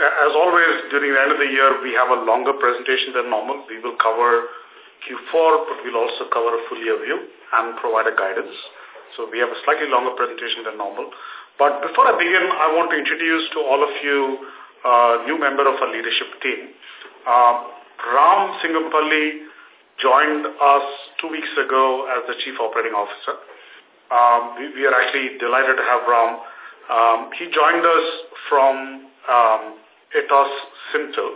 as always, during the end of the year, we have a longer presentation than normal. We will cover Q4, but we'll also cover a full year view and provide a guidance. So we have a slightly longer presentation than normal. But before I begin, I want to introduce to all of you a new member of our leadership team. Uh, Ram Singampalli joined us two weeks ago as the Chief Operating Officer. Um, we, we, are actually delighted to have Ram. Um, he joined us from um, Atos Syntel,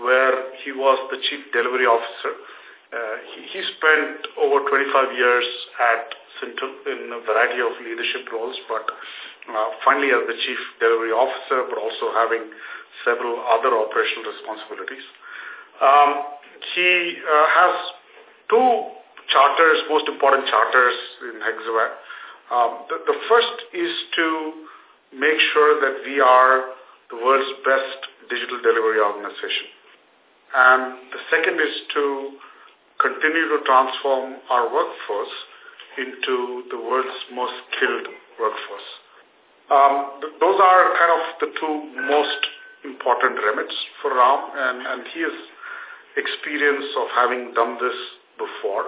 where he was the Chief Delivery Officer. Uh, he, he, spent over 25 years at Syntel in a variety of leadership roles, but uh, finally as the Chief Delivery Officer, but also having several other operational responsibilities. Um, he uh, has two charters, most important charters in Hexaware. Um, the, the first is to make sure that we are the world's best digital delivery organization. And the second is to continue to transform our workforce into the world's most skilled workforce. Um, th those are kind of the two most important remits for Ram, and, and has experience of having done this before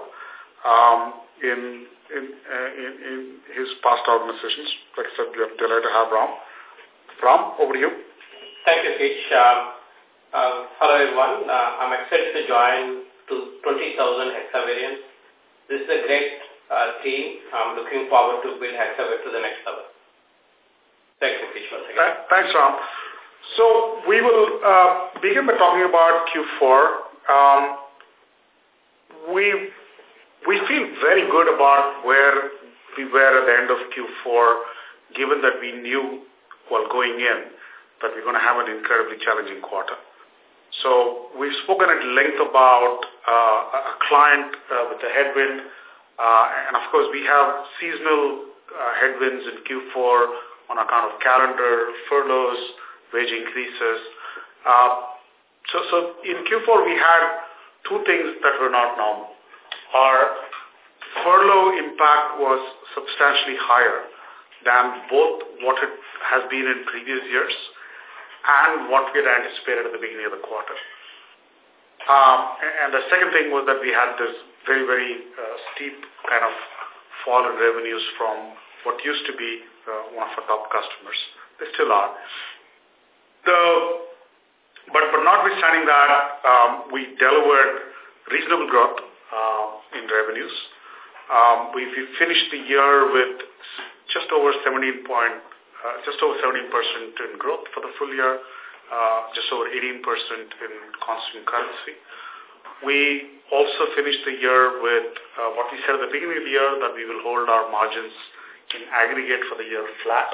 um, in, in, uh, in, in his past organizations. Like I said, we are delighted to have Ram. Ram, over to you. Thank you, Kish. Uh, hello, everyone. Uh, I'm excited to join to 20,000 Hexawarians. This is a great uh, team. I'm looking forward to build Hexaware to the next level. Thank you. Once again. Thanks, Ram. So we will uh, begin by talking about Q4. Um, we we feel very good about where we were at the end of Q4, given that we knew while going in that we're going to have an incredibly challenging quarter. So we've spoken at length about uh, a client uh, with a headwind, uh, and of course we have seasonal uh, headwinds in Q4 on account of calendar, furloughs, wage increases. Uh, so, so in Q4 we had two things that were not normal. Our furlough impact was substantially higher than both what it has been in previous years and what we had anticipated at the beginning of the quarter. Um, and the second thing was that we had this very, very uh, steep kind of fall in revenues from what used to be uh, one of our top customers. They still are. The, but, but notwithstanding that, um, we delivered reasonable growth uh, in revenues. Um, we, we finished the year with just over 17 point, uh, just over 17% in growth for the full year, uh, just over 18% in constant currency. We also finished the year with uh, what we said at the beginning of the year that we will hold our margins in aggregate for the year flat.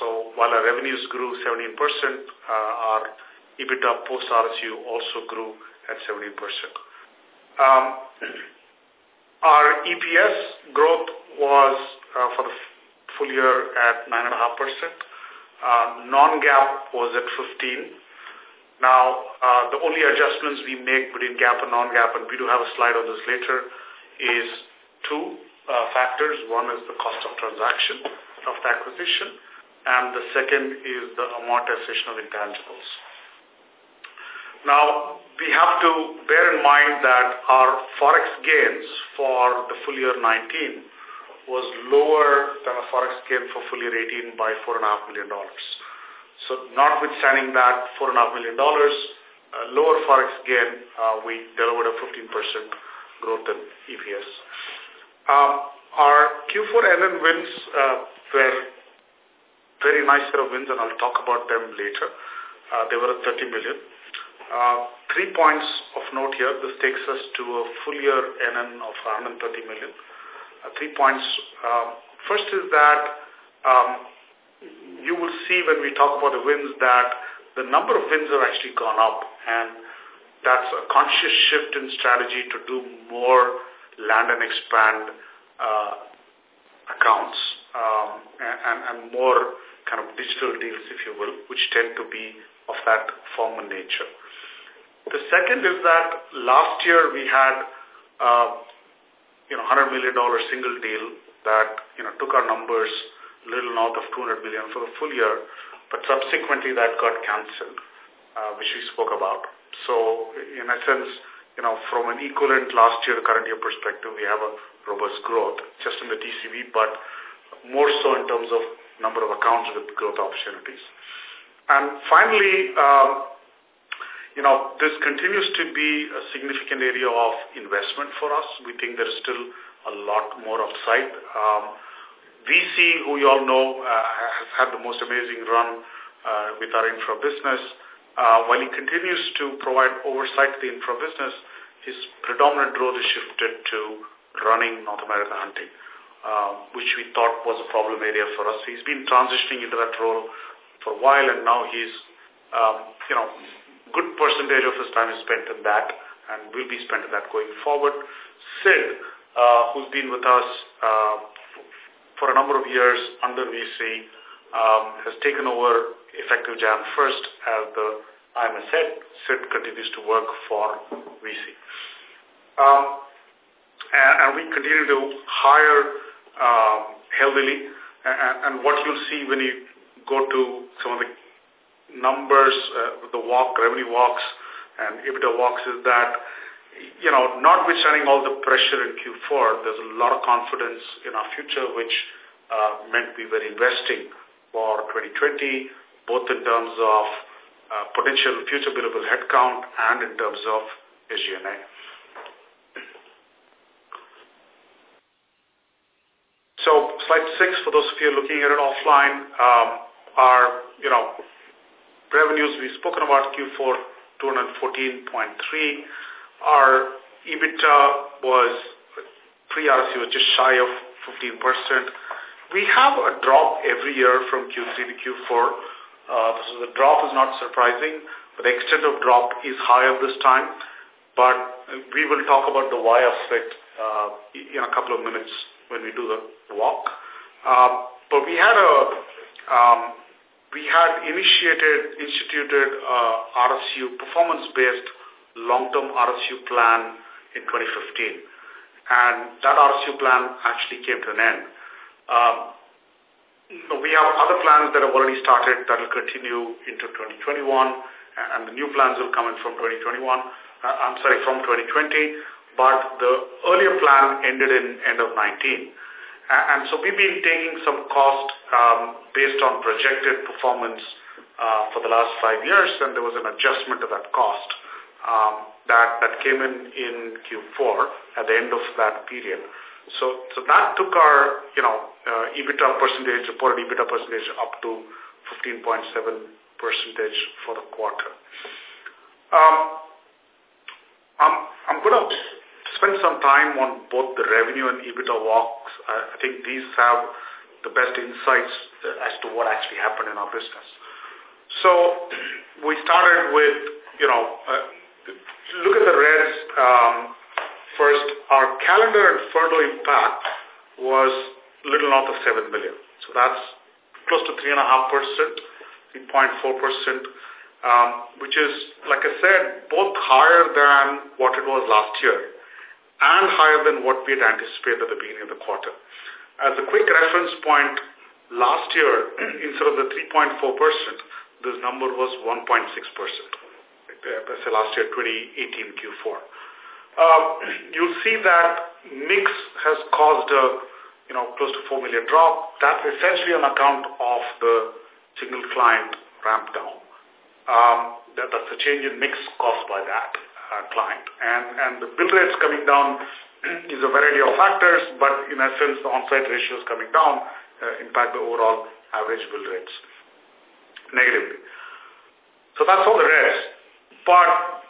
So while our revenues grew 17%, uh, our EBITDA post RSU also grew at 17%. Um, our EPS growth was uh, for the full year at 9.5%. Uh, Non-GAAP was at 15. Now, uh, the only adjustments we make between GAAP and non-GAAP, and we do have a slide on this later, is two uh, factors. One is the cost of transaction of the acquisition, and the second is the amortization of intangibles. Now, we have to bear in mind that our forex gains for the full year 19 was lower than a forex gain for full year 18 by $4.5 million. So notwithstanding that $4.5 million, uh, lower forex gain, uh, we delivered a 15% growth in EPS. Um, our Q4 NN wins uh, were very nice set of wins, and I'll talk about them later. Uh, they were at 30 million. Uh, three points of note here. This takes us to a full year NN of 130 million. Uh, three points. Um, first is that um, you will see when we talk about the wins that the number of wins have actually gone up and that's a conscious shift in strategy to do more land and expand uh, accounts um, and, and more kind of digital deals, if you will, which tend to be of that form and nature. The second is that last year we had, uh, you know, $100 million single deal that, you know, took our numbers a little north of 200 million for the full year. but subsequently that got cancelled, uh, which we spoke about. So in essence, you know, from an equivalent last year, to current year perspective, we have a robust growth just in the TCV, but more so in terms of number of accounts with growth opportunities. And finally, um, you know, this continues to be a significant area of investment for us. We think there is still a lot more upside. Um, VC, who you all know, uh, has had the most amazing run uh, with our infra business. Uh, while he continues to provide oversight to the infra business, his predominant role is shifted to running North America hunting, uh, which we thought was a problem area for us. He's been transitioning into that role for a while, and now he's, um, you know, good percentage of his time is spent in that and will be spent in that going forward. Sid, uh, who's been with us uh, for a number of years under VC, um, has taken over effective Jan 1st as the IMS head. Sid continues to work for VC. Um, and, and, we continue to hire um, heavily. And, and, what you'll see when you go to some of the numbers, uh, the walk, revenue walks, and EBITDA walks is that, you know, notwithstanding all the pressure in Q4, there's a lot of confidence in our future, which uh, meant we were investing for 2020, both in terms of uh, potential future billable headcount and in terms of SG&A. So slide six, for those of you looking at it offline, um, are, you know, revenues we've spoken about Q4, 214.3. Our EBITDA was pre-RSU was just shy of 15%. We have a drop every year from Q3 to Q4. Uh, so the drop is not surprising, but the extent of drop is higher this time. But we will talk about the Y effect uh, in a couple of minutes when we do the walk. Uh, but we had a um, we had initiated instituted uh, RSU performance-based long-term RSU plan in 2015, and that RSU plan actually came to an end. Um, we have other plans that have already started that will continue into 2021, and the new plans will come in from 2021. Uh, I'm sorry, from 2020, but the earlier plan ended in end of 19. And so we've been taking some cost um, based on projected performance uh, for the last five years, and there was an adjustment to that cost um, that, that came in in Q4 at the end of that period. So, so that took our, you know, uh, EBITDA percentage, reported EBITDA percentage up to 15.7 percentage for the quarter. Um, I'm, I'm going to spend some time on both the revenue and EBITDA walks. I, think these have the best insights as to what actually happened in our business. So we started with, you know, uh, look at the reds. Um, First, our calendar and furlough impact was little north of 7 million. So that's close to 3.5%, 3.4%, um, which is, like I said, both higher than what it was last year and higher than what we had anticipated at the beginning of the quarter. As a quick reference point, last year, instead of the 3.4%, this number was 1.6%. Say last year, 2018 Q4. Um, you'll see that mix has caused a, you know, close to 4 million drop. That's essentially on account of the single client ramp down. Um, that, that's a change in mix caused by that client. And, and the bill rates coming down is a variety of factors, but in essence, the on-site ratios coming down uh, impact the overall average bill rates negatively. So that's all the rest. But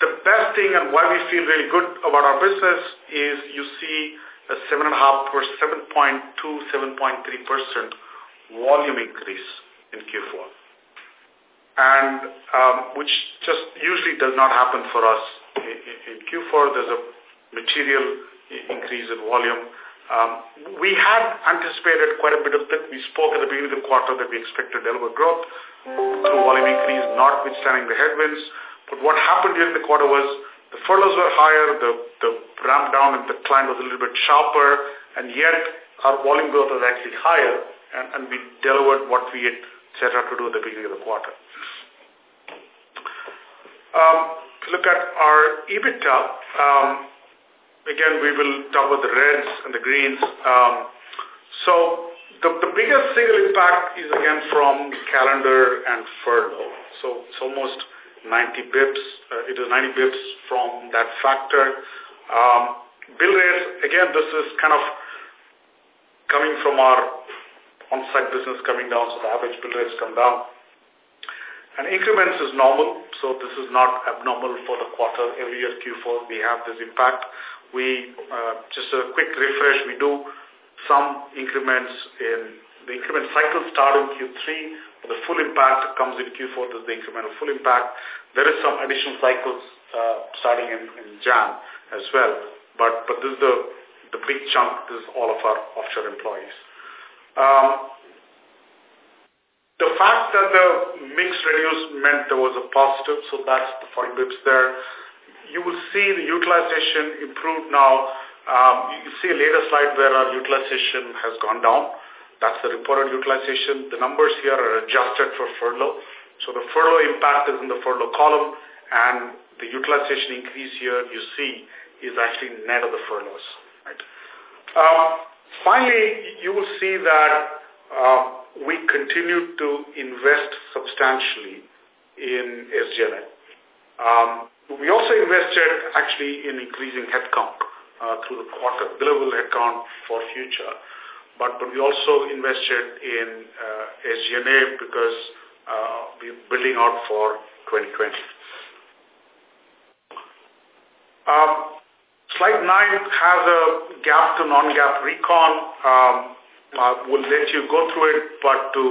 the best thing and why we feel really good about our business is you see a 7.5 or 7.2, 7.3% volume increase in Q4. And um, which just usually does not happen for us. In, in Q4, there's a material increase in volume. Um, we had anticipated quite a bit of it. We spoke at the beginning of the quarter that we expected to deliver growth through volume increase, notwithstanding the headwinds. But what happened during the quarter was the furloughs were higher, the, the ramp down and the decline was a little bit sharper, and yet our volume growth was actually higher, and, and we delivered what we had etc., to do at the beginning of the quarter. Um, look at our EBITDA, um, again, we will talk about the reds and the greens. Um, so the, the biggest single impact is again from calendar and furlough. So it's almost 90 bips. Uh, it is 90 bips from that factor. Um, bill rates, again, this is kind of coming from our on-site business coming down, so the average bill rates come down. And increments is normal, so this is not abnormal for the quarter. Every year Q4 we have this impact. We, uh, just a quick refresh, we do some increments in, the increment cycle start in Q3, but the full impact comes in Q4, this is the incremental full impact. There is some additional cycles uh, starting in, in Jan as well, but, but this is the, the big chunk, this is all of our offshore employees. Um, the fact that the mix reduced meant there was a positive, so that's the 40 bips there. You will see the utilization improved now. Um, you can see a later slide where our utilization has gone down. That's the reported utilization. The numbers here are adjusted for furlough. So the furlough impact is in the furlough column, and the utilization increase here you see is actually net of the furloughs. Right? Um, finally, you will see that uh, we continue to invest substantially in SG&A. Um, we also invested actually in increasing headcount uh, through the quarter, billable headcount for future. But, but we also invested in uh, SG&A because uh, we're building out for 2020. Um, slide 9 has a GAAP to non-GAAP recon. Um, uh, will let you go through it, but to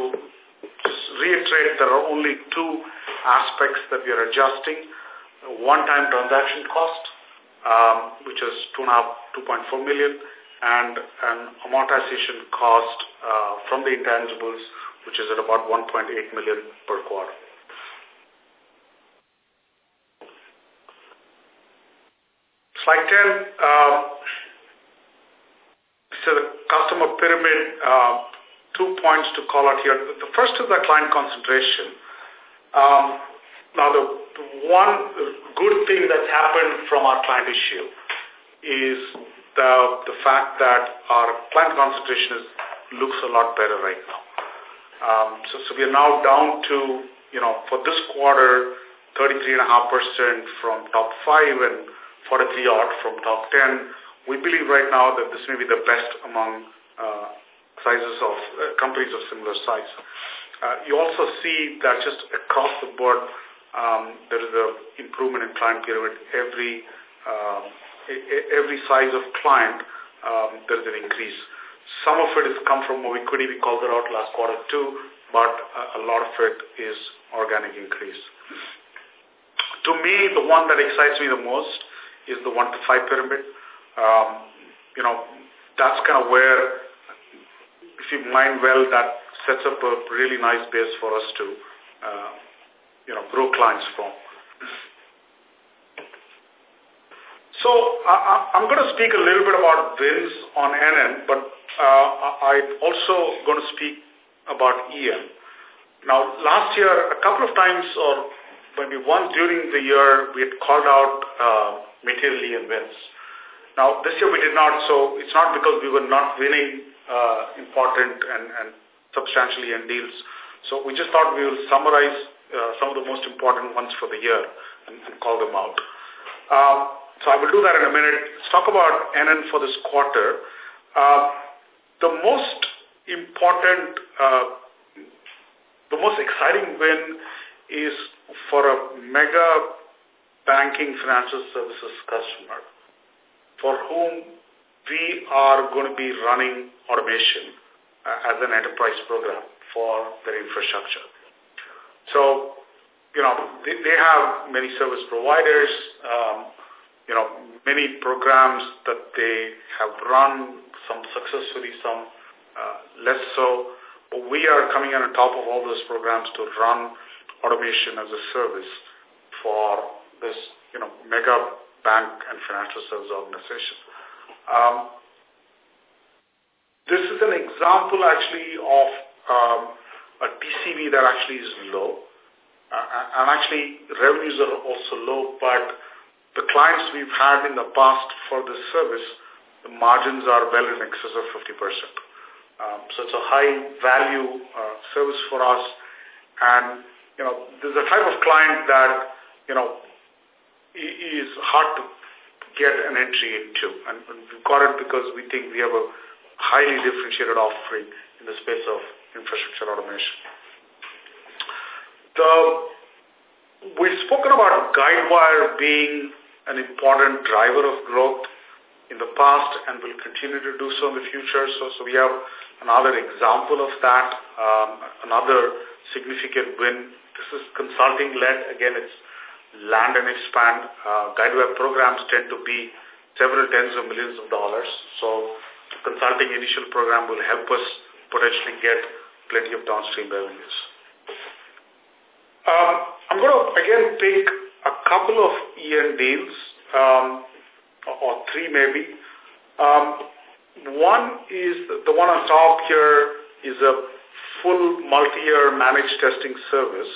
reiterate, there are only two aspects that we are adjusting. One-time transaction cost, um, which is two and a half, 2.4 million, and an amortization cost uh, from the intangibles, which is at about 1.8 million per quarter. Slide 10, uh, so the customer pyramid, uh, two points to call out here. The first is the client concentration. Um, now, the, the one good thing that's happened from our client issue is the, the fact that our client concentration is, looks a lot better right now. Um, so, so we are now down to, you know, for this quarter, 33.5% from top 5 and 43 odd from top 10 we believe right now that this may be the best among uh, sizes of uh, companies of similar size. Uh, you also see that just across the board, um, there is an improvement in client pyramid. Every um, every size of client, um, there is an increase. Some of it has come from Mobiquity. We called it out last quarter too, but a lot of it is organic increase. To me, the one that excites me the most is the one to five pyramid um, you know, that's kind of where, if you mind well, that sets up a really nice base for us to, uh, you know, grow clients from. So I, am going to speak a little bit about wins on NN, but uh, I'm also going to speak about EM. Now, last year, a couple of times, or maybe once during the year, we had called out uh, material EM wins. Now, this year we did not, so it's not because we were not winning uh, important and, and substantially in deals. So we just thought we will summarize uh, some of the most important ones for the year and, and call them out. Um, so I will do that in a minute. Let's talk about NN for this quarter. Uh, the most important, uh, the most exciting win is for a mega banking financial services customer for whom we are going to be running automation uh, as an enterprise program for their infrastructure. So, you know, they, they have many service providers, um, you know, many programs that they have run, some successfully, some uh, less so. But we are coming on top of all those programs to run automation as a service for this, you know, mega bank and financial service organization. Um, this is an example actually of um, a TCV that actually is low. Uh, and actually, revenues are also low, but the clients we've had in the past for this service, the margins are well in excess of 50%. Um, so it's a high value uh, service for us. And, you know, there's a type of client that, you know, is hard to get an entry into. And we've got it because we think we have a highly differentiated offering in the space of infrastructure automation. The, we've spoken about GuideWire being an important driver of growth in the past and will continue to do so in the future. So, so we have another example of that, um, another significant win. This is consulting led. Again, it's land and expand. Uh, GuideWire programs tend to be several tens of millions of dollars. So consulting initial program will help us potentially get plenty of downstream revenues. Um, I'm going to again pick a couple of EM deals, um, or three maybe. Um, one is the one on top here is a full multi-year managed testing service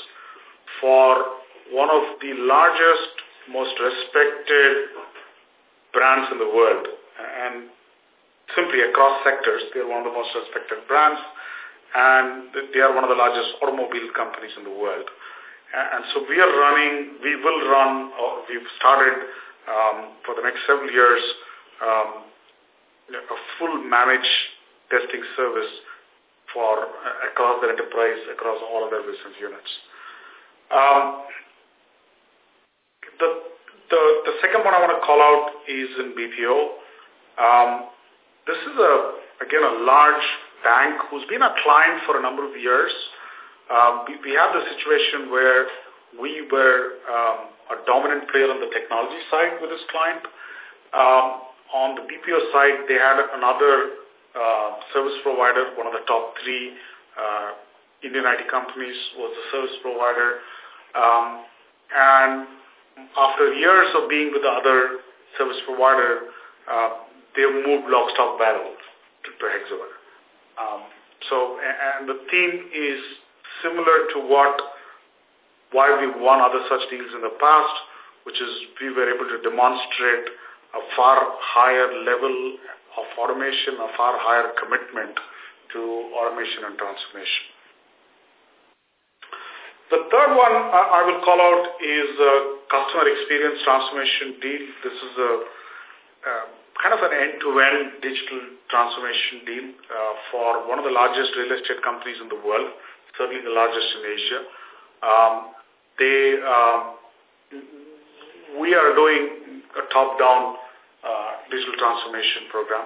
for one of the largest, most respected brands in the world. And simply across sectors. They're one of the most respected brands, and they are one of the largest automobile companies in the world. And so we are running, we will run, or we've started um, for the next several years, um, a full managed testing service for uh, across the enterprise, across all of their business units. Um, the, the, the second one I want to call out is in BPO. Um, this is, a again, a large bank who's been a client for a number of years. Um, we, we have the situation where we were um, a dominant player on the technology side with this client. Um, on the BPO side, they had another uh, service provider, one of the top three uh, Indian IT companies was the service provider. Um, and after years of being with the other service provider, uh, they moved lock, stock, barrel to, to Hexaware. Um, so, and the theme is similar to what, why we won other such deals in the past, which is we were able to demonstrate a far higher level of automation, a far higher commitment to automation and transformation. The third one I will call out is customer experience transformation deal. This is a, a kind of an end-to-end -end digital transformation deal uh, for one of the largest real estate companies in the world, certainly the largest in Asia. Um, they, um, we are doing a top-down uh, digital transformation program.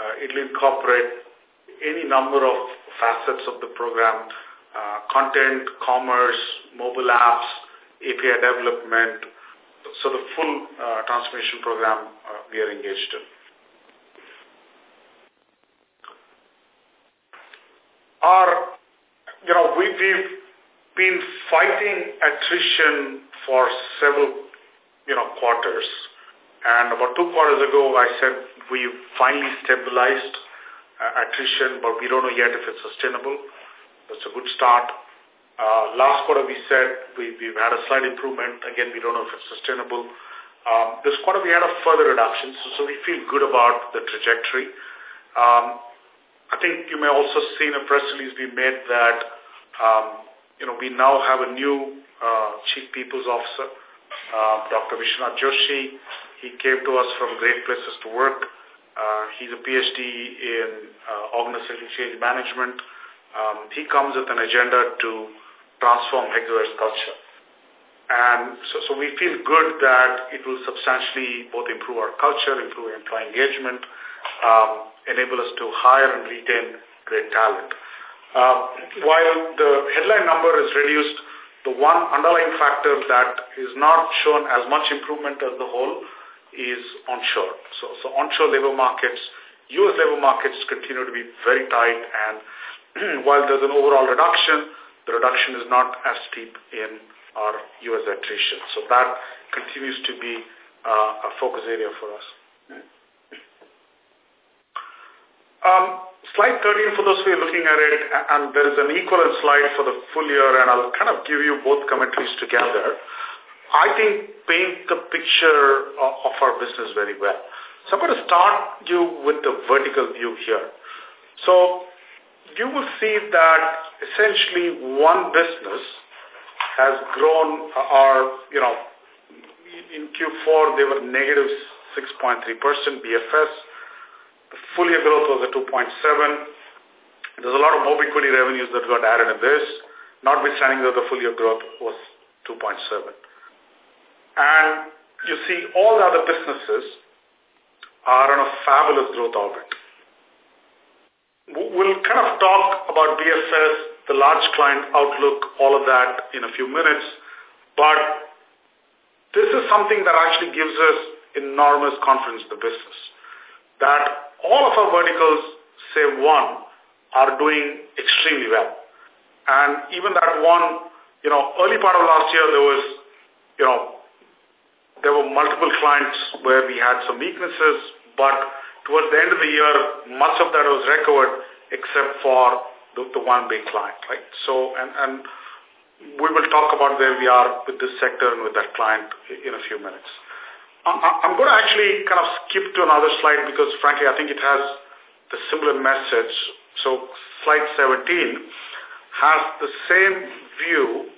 Uh, it will incorporate any number of facets of the program, uh, content, commerce, mobile apps, API development, so the full uh, transformation program uh, we are engaged in. Our, you know, we, we've been fighting attrition for several, you know, quarters. And about two quarters ago, I said we've finally stabilized uh, attrition, but we don't know yet if it's sustainable. That's a good start. Uh, last quarter we said we, we've had a slight improvement. Again, we don't know if it's sustainable. Um, this quarter we had a further reduction, so, so we feel good about the trajectory. Um, I think you may also see in a press release we made that, um, you know, we now have a new uh, Chief People's Officer, uh, Dr. Vishwanath Joshi. He came to us from Great Places to Work. Uh, he's a PhD in uh, organizational change management. Um, he comes with an agenda to transform Hexaware's culture. And so, so we feel good that it will substantially both improve our culture, improve employee engagement, um, enable us to hire and retain great talent. Uh, while the headline number is reduced, the one underlying factor that is not shown as much improvement as the whole is onshore. So, so onshore labor markets, U.S. labor markets continue to be very tight and while there's an overall reduction, the reduction is not as steep in our U.S. attrition. So that continues to be uh, a focus area for us. Um, slide 13, for those who are looking at it, and there is an equivalent slide for the full year, and I'll kind of give you both commentaries together. I think paint the picture of our business very well. So I'm going to start you with the vertical view here. So you will see that essentially one business has grown uh, or, you know, in Q4 they were negative 6.3% BFS. The full year growth was at 2.7. There's a lot of Mobiquity revenues that got added in this, notwithstanding that the full year growth was 2.7. And you see all the other businesses are on a fabulous growth orbit. We'll kind of talk about BFS, the large client outlook, all of that in a few minutes, but this is something that actually gives us enormous confidence in the business. That all of our verticals, save one, are doing extremely well. And even that one, you know, early part of last year, there was, you know, there were multiple clients where we had some weaknesses, but towards the end of the year, much of that was recovered except for the, the one big client, right? So, and, and we will talk about where we are with this sector and with that client in a few minutes. I, I'm going to actually kind of skip to another slide because frankly, I think it has the similar message. So slide 17 has the same view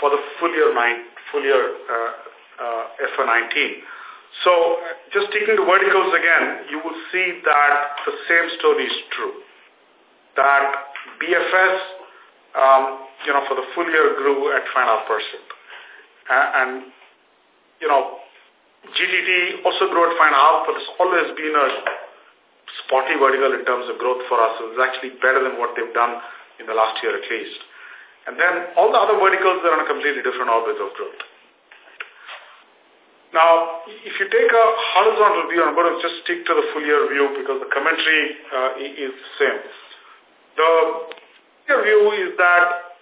for the full year nine, full year uh, uh, FY19. So just taking the verticals again, you will see that the same story is true. That BFS um, you know, for the full year grew at 5.5%. And, you know, GTT also grew at 5.5, but it's always been a spotty vertical in terms of growth for us. So it's actually better than what they've done in the last year at least. And then all the other verticals are on a completely different orbit of growth. Now, if you take a horizontal view, I'm going to just stick to the full year view because the commentary uh, is the same. The view is that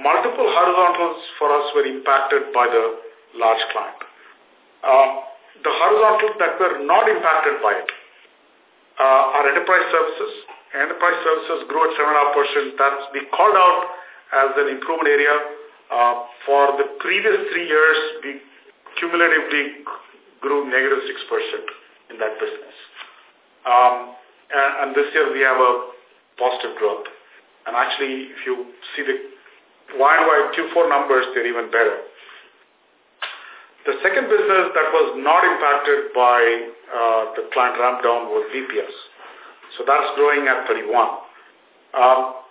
multiple horizontals for us were impacted by the large client. Uh, the horizontals that were not impacted by it uh, are enterprise services. Enterprise services grew at 7.5%. That's we called out as an improvement area. Uh, for the previous three years, we cumulatively grew negative 6% in that business. Um, and, and this year we have a positive growth. And actually, if you see the Y Q4 numbers, they're even better. The second business that was not impacted by uh, the client ramp down was BPS. So that's growing at 31. Um,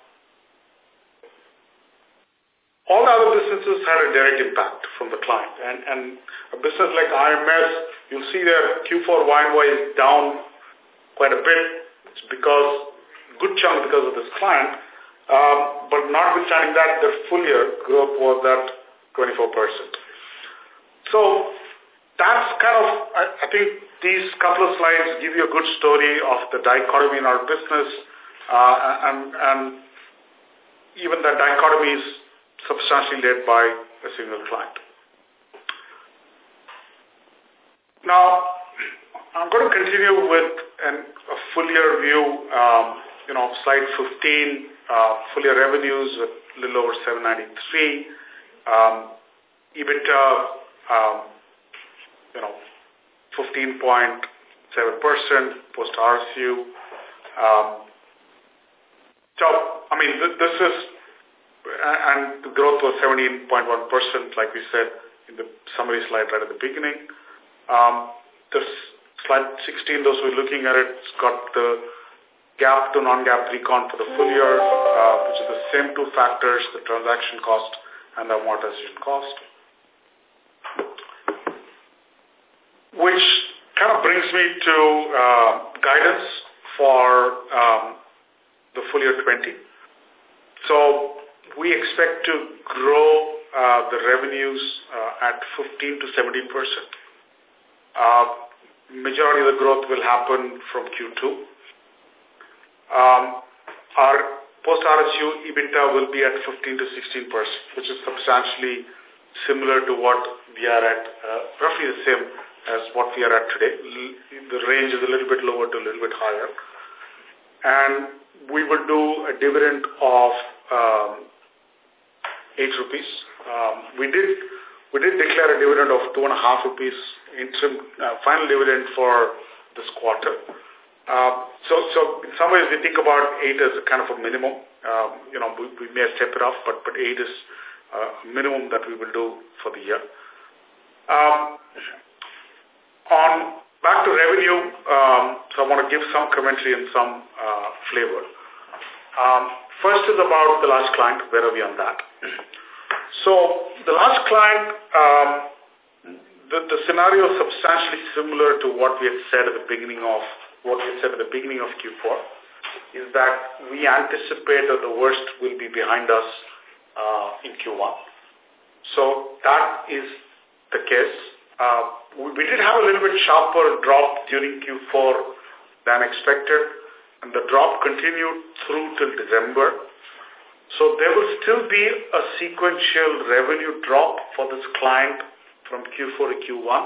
all the other businesses had a direct impact from the client. And, and a business like IMS, you'll see that Q4 Y is down quite a bit. It's because, good chunk because of this client. Um, but notwithstanding that, the full year growth was at 24%. So that's kind of, I, I think these couple of slides give you a good story of the dichotomy in our business, uh, and, and even the dichotomy is substantially led by a single client. Now, I'm going to continue with an, a full year view, um, you know, slide 15, uh, full year revenues a little over 793. Um, EBITDA, um, you know, 15.7% post RSU. Um, so, I mean, th this is, and the growth was 17.1%, like we said in the summary slide right at the beginning. Um, this slide 16, those who are looking at it, it's got the GAAP to non-GAAP recon for the full year, uh, which is the same two factors, the transaction cost and the amortization cost. Which kind of brings me to uh, guidance for um, the full year 20. So we expect to grow uh, the revenues uh, at 15 to 17 percent. Uh, majority of the growth will happen from Q2. Um, our post-RSU EBITDA will be at 15 to 16 percent, which is substantially similar to what we are at, uh, roughly the same as what we are at today. The range is a little bit lower to a little bit higher. and we will do a dividend of um, 8 rupees. Um, we did we did declare a dividend of two and a half rupees interim uh, final dividend for this quarter. Uh, so, so in some ways we think about eight as a kind of a minimum. Um, you know, we, we may step it up, but but eight is uh, minimum that we will do for the year. Um, on back to revenue, um, so I want to give some commentary and some uh, flavor. Um, first is about the last client. Where are we on that? So the last client, um, the, the scenario is substantially similar to what we had said at the beginning of what we had said at the beginning of Q4, is that we anticipate that the worst will be behind us uh, in Q1. So that is the case. Uh, we, we did have a little bit sharper drop during Q4 than expected, and the drop continued through till December. So there will still be a sequential revenue drop for this client from Q4 to Q1.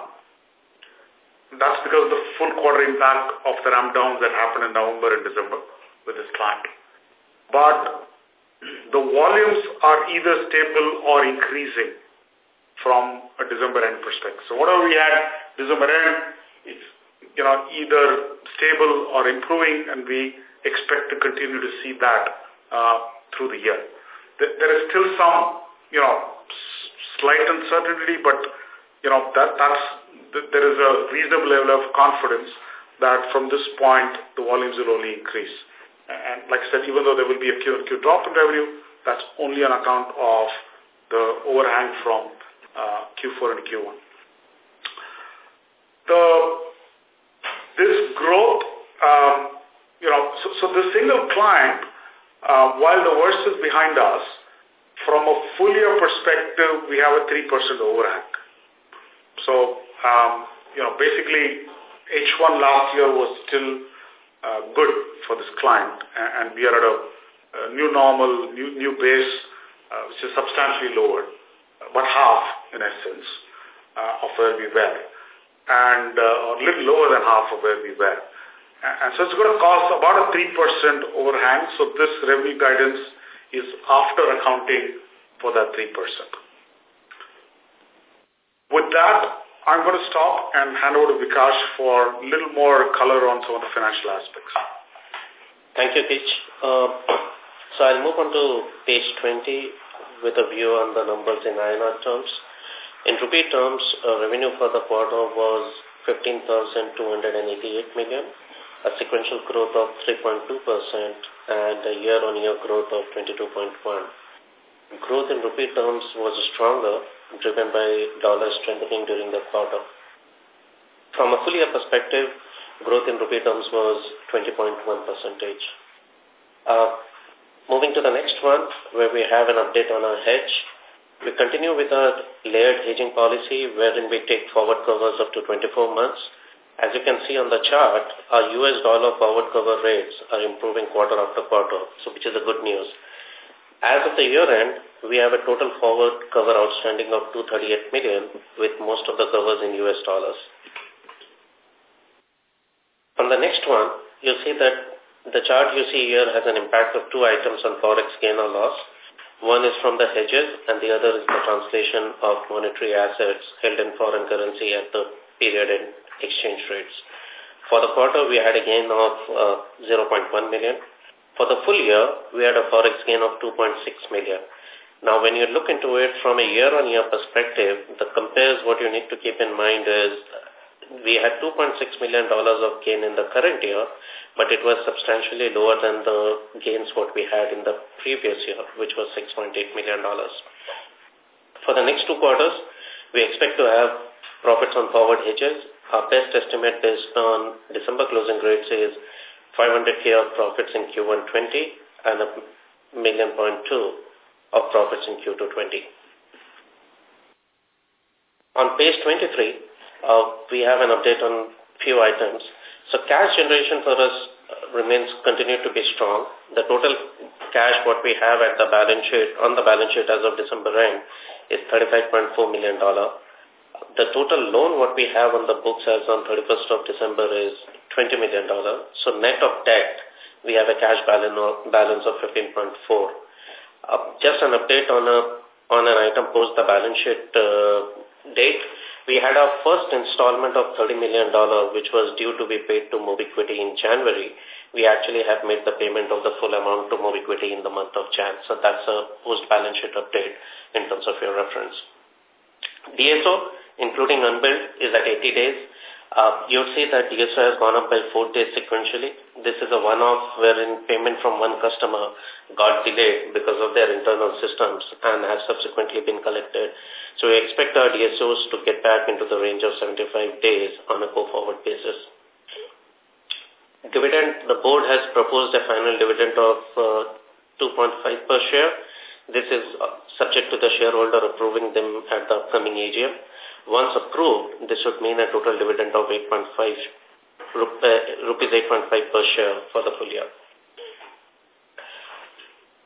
That's because of the full quarter impact of the ramp downs that happened in November and December with this client. But the volumes are either stable or increasing from a December end perspective. So whatever we had December end, it's you know either stable or improving, and we expect to continue to see that uh, through the year. There is still some, you know, slight uncertainty, but, you know, that that's there is a reasonable level of confidence that from this point, the volumes will only increase. And like I said, even though there will be a Q and Q drop in revenue, that's only on account of the overhang from uh, Q4 and Q1. The this growth, um, you know, so, so the single client uh, while the worst is behind us, from a full year perspective, we have a 3% overhang. So, um, you know, basically, H1 last year was still uh, good for this client, and we are at a, a new normal, new, new base, uh, which is substantially lower, but half, in essence, uh, of where we were, and uh, a little lower than half of where we were. And so it's going to cost about a 3% overhang. So this revenue guidance is after accounting for that 3%. With that, I'm going to stop and hand over to Vikash for a little more color on some of the financial aspects. Thank you, Tich. Uh, so I'll move on to page 20 with a view on the numbers in INR terms. In rupee terms, uh, revenue for the quarter was 15,288 million, a sequential growth of 3.2% and a year-on-year -year growth of 22.1. Growth in rupee terms was stronger, driven by dollar strengthening during the quarter. From a full year perspective, growth in rupee terms was 20.1 percentage. Uh, moving to the next one, where we have an update on our hedge. We continue with our layered hedging policy, wherein we take forward covers up to 24 months as you can see on the chart, our US dollar forward cover rates are improving quarter after quarter, so which is a good news. As of the year end, we have a total forward cover outstanding of 238 million, with most of the covers in US dollars. On the next one, you'll see that the chart you see here has an impact of two items on forex gain or loss. One is from the hedges and the other is the translation of monetary assets held in foreign currency at the period end exchange rates. For the quarter, we had a gain of uh, 0.1 million. For the full year, we had a forex gain of 2.6 million. Now, when you look into it from a year-on-year -year perspective, the compares what you need to keep in mind is we had $2.6 million of gain in the current year, but it was substantially lower than the gains what we had in the previous year, which was $6.8 million. For the next two quarters, we expect to have profits on forward hedges our best estimate based on December closing rates is 500k of profits in Q1 20 and a million point two of profits in Q2 20. On page 23, uh, we have an update on few items. So cash generation for us uh, remains continued to be strong. The total cash what we have at the balance sheet on the balance sheet as of December end is $35.4 million. The total loan what we have on the books as on 31st of December is $20 million. So net of debt we have a cash balance of 15.4. Uh, just an update on a on an item post the balance sheet uh, date. We had our first installment of $30 million, which was due to be paid to Mobiquity in January. We actually have made the payment of the full amount to Mobiquity in the month of Jan. So that's a post-balance sheet update in terms of your reference. DSO, including unbilled, is at 80 days. Uh, you'll see that DSO has gone up by four days sequentially. This is a one-off wherein payment from one customer got delayed because of their internal systems and has subsequently been collected. So we expect our DSOs to get back into the range of 75 days on a go-forward basis. Dividend, the board has proposed a final dividend of uh, 2.5 per share. This is uh, subject to the shareholder approving them at the upcoming AGM. Once approved, this would mean a total dividend of 8.5 rupees 8.5 per share for the full year.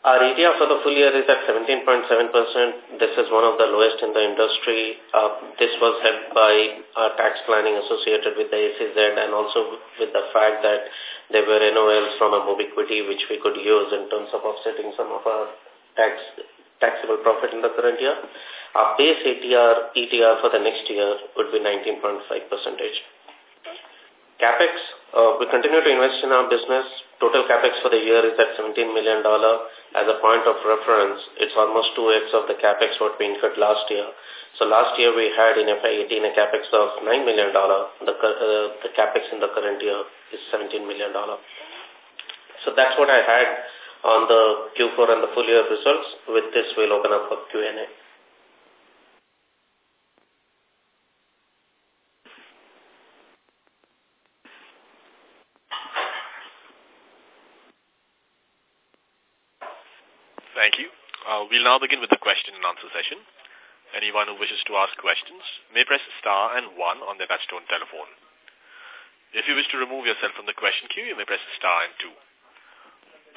Our ETR for the full year is at 17.7%. This is one of the lowest in the industry. Uh, this was helped by our tax planning associated with the SEZ and also with the fact that there were NOLs from a Mobiquity which we could use in terms of offsetting some of our tax taxable profit in the current year. Our base ATR, ETR for the next year would be 19.5 percentage. CAPEX, uh, we continue to invest in our business. Total CAPEX for the year is at $17 million. As a point of reference, it's almost 2x of the CAPEX what we incurred last year. So last year we had in FY18 a CAPEX of $9 million. The, uh, the CAPEX in the current year is $17 million. So that's what I had on the Q4 and the full year results. With this, we'll open up for Q&A. Thank you. Uh, we'll now begin with the question and answer session. Anyone who wishes to ask questions may press star and one on their touchtone telephone. If you wish to remove yourself from the question queue, you may press star and two.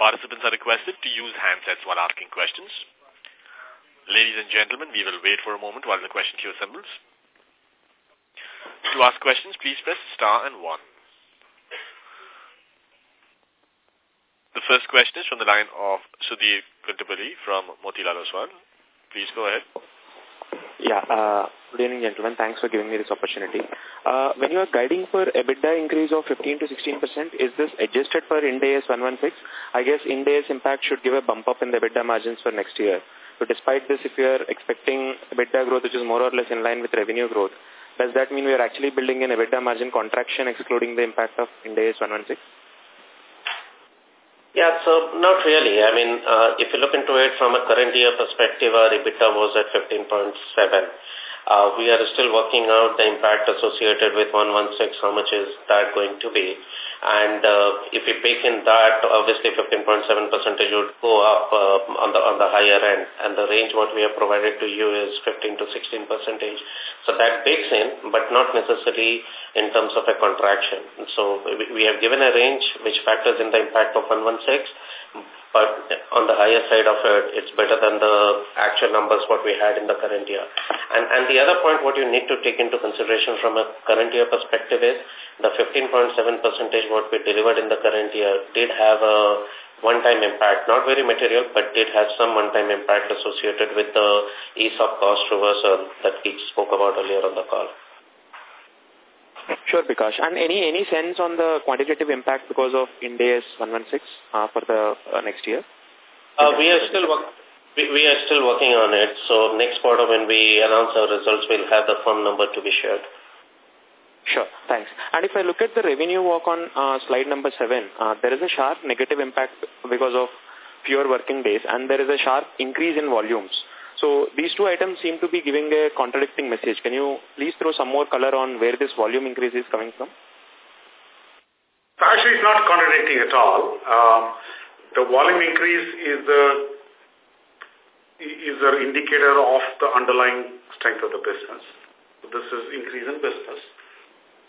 Participants are requested to use handsets while asking questions. Ladies and gentlemen, we will wait for a moment while the question queue assembles. To ask questions, please press star and one. The first question is from the line of Sudhir Guntupalli from Motilal Oswal. Please go ahead. Yeah, uh, good evening, gentlemen. Thanks for giving me this opportunity. Uh, when you are guiding for EBITDA increase of 15 to 16 percent, is this adjusted for Ind AS 116? I guess Ind AS impact should give a bump up in the EBITDA margins for next year. So despite this, if you are expecting EBITDA growth, which is more or less in line with revenue growth, does that mean we are actually building an EBITDA margin contraction excluding the impact of Ind AS 116? Yeah, so not really. I mean, uh, if you look into it from a current year perspective, our EBITDA was at 15.7. Uh, we are still working out the impact associated with 116, how much is that going to be. And uh, if you bake in that, obviously 15.7 percentage would go up uh, on the on the higher end. And the range what we have provided to you is 15 to 16 percentage. So that bakes in, but not necessarily in terms of a contraction. So we have given a range which factors in the impact of 116 but on the higher side of it, it's better than the actual numbers what we had in the current year. And, and the other point what you need to take into consideration from a current year perspective is the 15.7 percentage what we delivered in the current year did have a one-time impact, not very material, but did have some one-time impact associated with the ESOP cost reversal that we spoke about earlier on the call. Sure, Vikash. And any any sense on the quantitative impact because of Ind AS 116 uh, for the uh, next year? Uh, we are still work we, we are still working on it. So next quarter when we announce our results, we'll have the firm number to be shared. Sure, thanks. And if I look at the revenue walk on uh, slide number 7, uh, there is a sharp negative impact because of fewer working days and there is a sharp increase in volumes. So these two items seem to be giving a contradicting message. Can you please throw some more color on where this volume increase is coming from? Actually, it's not contradicting at all. Um, the volume increase is the is an indicator of the underlying strength of the business. This is increase in business.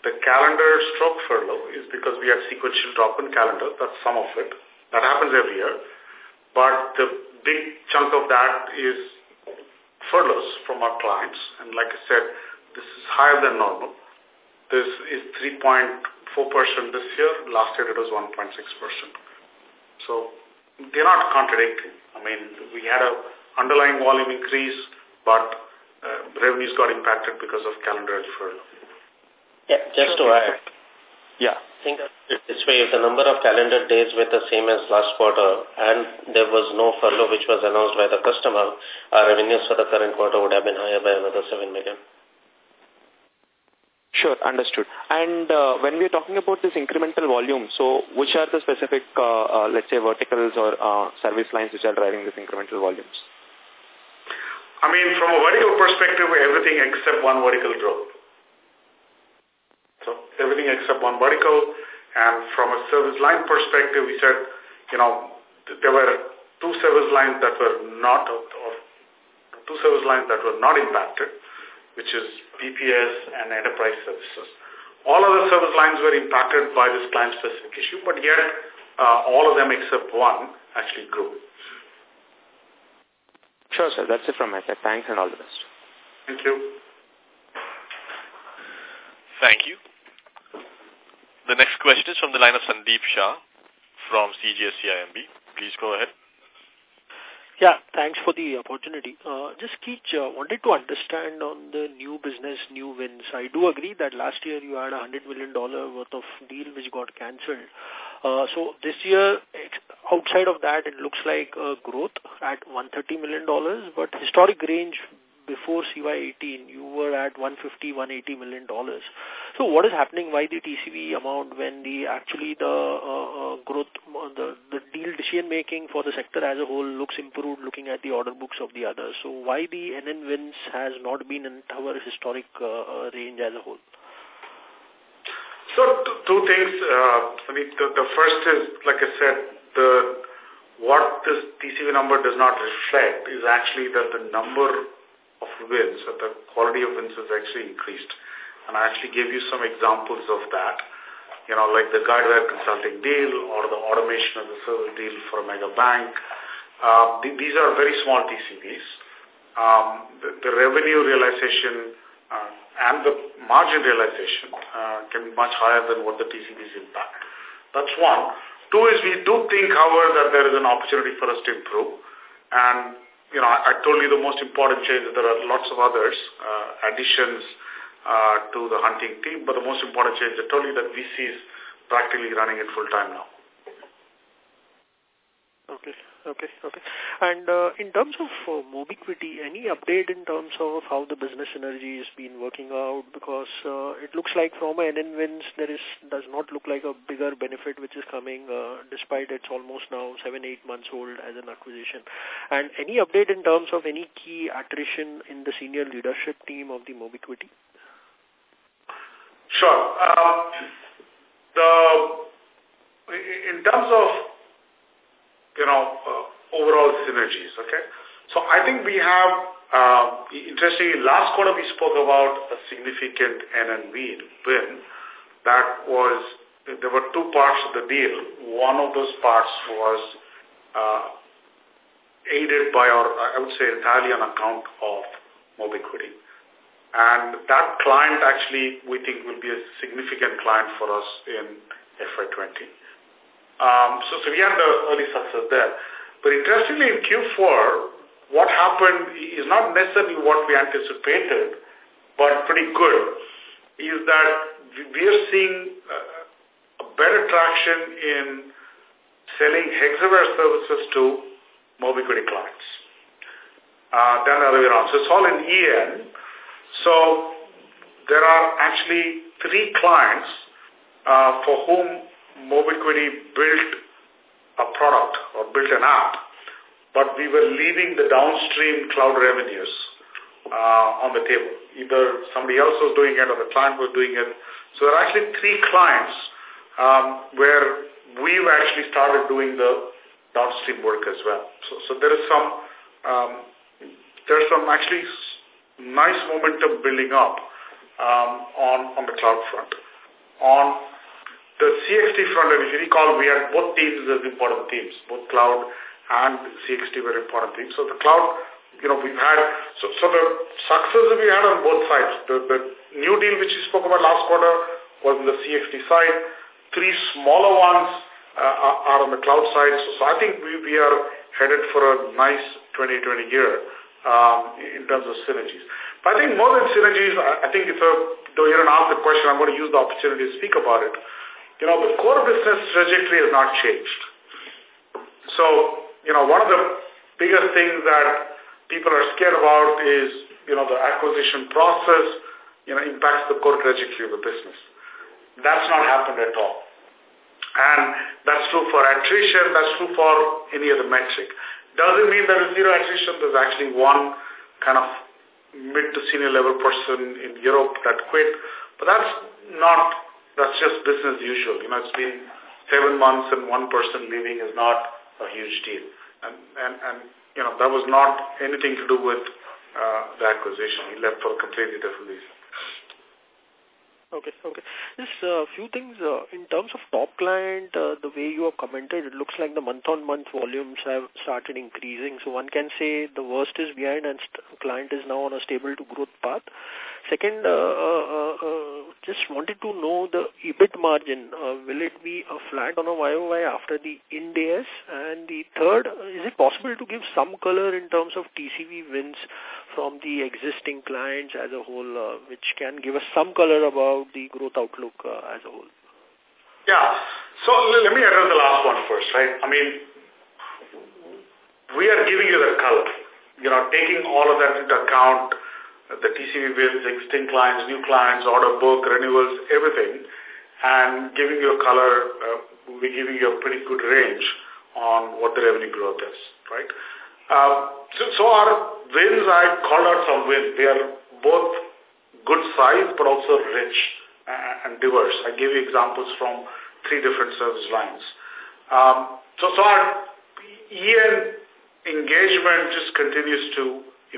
The calendar stroke furlough is because we had sequential drop in calendar. That's some of it. That happens every year. But the big chunk of that is furloughs from our clients. And like I said, this is higher than normal. This is 3.4% this year. Last year it was 1.6%. So they're not contradicting. I mean, we had a underlying volume increase, but uh, revenues got impacted because of calendar deferral. Yeah, just to add. Yeah. I Think this way, if the number of calendar days were the same as last quarter and there was no furlough which was announced by the customer, our revenues for the current quarter would have been higher by another 7 million. Sure, understood. And uh, when we're talking about this incremental volume, so which are the specific, uh, uh, let's say, verticals or uh, service lines which are driving this incremental volumes? I mean, from a vertical perspective, everything except one vertical drove. So everything except one vertical. And from a service line perspective, we said, you know, there were two service lines that were not, or two service lines that were not impacted which is BPS and enterprise services. All other service lines were impacted by this client-specific issue, but yet uh, all of them except one actually grew. Sure, sir. That's it from my side. Thanks and all the best. Thank you. Thank you. The next question is from the line of Sandeep Shah from CGS-CIMB. Please go ahead. Yeah, thanks for the opportunity. Uh, just Keech, uh, wanted to understand on the new business, new wins. I do agree that last year you had a $100 million worth of deal which got cancelled. Uh, so this year, outside of that, it looks like a growth at $130 million, but historic range before CY18, you were at 150, 180 million dollars. So what is happening? Why the TCV amount when the actually the uh, uh, growth, the the deal decision making for the sector as a whole looks improved, looking at the order books of the others. So why the NN wins has not been in our historic uh, uh, range as a whole? So two things, uh, the, the first is, like I said, the what this TCV number does not reflect is actually that the number of wins, that the quality of wins has actually increased. And I actually gave you some examples of that, you know, like the guidewire consulting deal or the automation of the service deal for a mega bank. Uh, th these are very small TCVs. Um, the, the, revenue realization uh, and the margin realization uh, can be much higher than what the TCVs impact. That's one. Two is we do think, however, that there is an opportunity for us to improve. And you know, I, I told you the most important change, there are lots of others, uh, additions uh, to the hunting team, but the most important change, I told you that VC is practically running it full time now. Okay, okay, okay. And uh, in terms of uh, Mobiquity, any update in terms of how the business synergy has been working out? Because uh, it looks like from NN wins, there is does not look like a bigger benefit which is coming, uh, despite it's almost now seven, eight months old as an acquisition. And any update in terms of any key attrition in the senior leadership team of the Mobiquity? Sure. Um, the in terms of you know, uh, overall synergies, okay? So I think we have, uh, interestingly, last quarter we spoke about a significant NN win. That was, there were two parts of the deal. One of those parts was uh, aided by our, I would say entirely on account of Mobiquity. And that client actually, we think, will be a significant client for us in FY20. Um, so, so we had the early success there. But interestingly, in Q4, what happened is not necessarily what we anticipated, but pretty good, is that we are seeing uh, a better traction in selling Hexaware services to Mobiquity clients uh, than the other way around. So it's all in EN. So there are actually three clients uh, for whom Mobiquity built a product or built an app, but we were leaving the downstream cloud revenues uh, on the table. Either somebody else was doing it or the client was doing it. So there are actually three clients um, where we've actually started doing the downstream work as well. So, so there is some, um, there's some actually nice momentum building up um, on, on the cloud front. On the CXT front, if you recall, we had both teams as important teams, both cloud and CXT were important teams. So the cloud, you know, we've had, so, so the success we had on both sides, the, the new deal which we spoke about last quarter was on the CXT side, three smaller ones uh, are on the cloud side. So, so I think we, we are headed for a nice 2020 year um, in terms of synergies. But I think more than synergies, I, I think if a, though you don't ask the question, I'm going to use the opportunity to speak about it. You know, the core business trajectory has not changed. So, you know, one of the biggest things that people are scared about is, you know, the acquisition process, you know, impacts the core trajectory of the business. That's not happened at all. And that's true for attrition, that's true for any other metric. Doesn't mean there is zero attrition. There's actually one kind of mid to senior level person in Europe that quit. But that's not, that's just business usual. You know, it's been seven months and one person leaving is not a huge deal. And, and, and you know, that was not anything to do with uh, the acquisition. He left for a completely different reason. Okay, okay. Just a uh, few things. Uh, in terms of top client, uh, the way you have commented, it looks like the month-on-month -month volumes have started increasing. So one can say the worst is behind and client is now on a stable to growth path. Second, uh, uh, uh, just wanted to know the EBIT margin. Will it be a flat on a YOY after the Ind? And the third, is it possible to give some color in terms of TCV wins from the existing clients as a whole, which can give us some color about the growth outlook as a whole? Yeah. So let me address the last one first, right? I mean, we are giving you the color. You know, taking all of that into account, the TCV wins, existing clients, new clients, order book, renewals, everything, and giving you a color, uh, we're giving you a pretty good range on what the revenue growth is, right? Uh, so, so our wins, I called out some wins. They are both good size, but also rich and diverse. I gave you examples from three different service lines. Um, so, so our EN engagement just continues to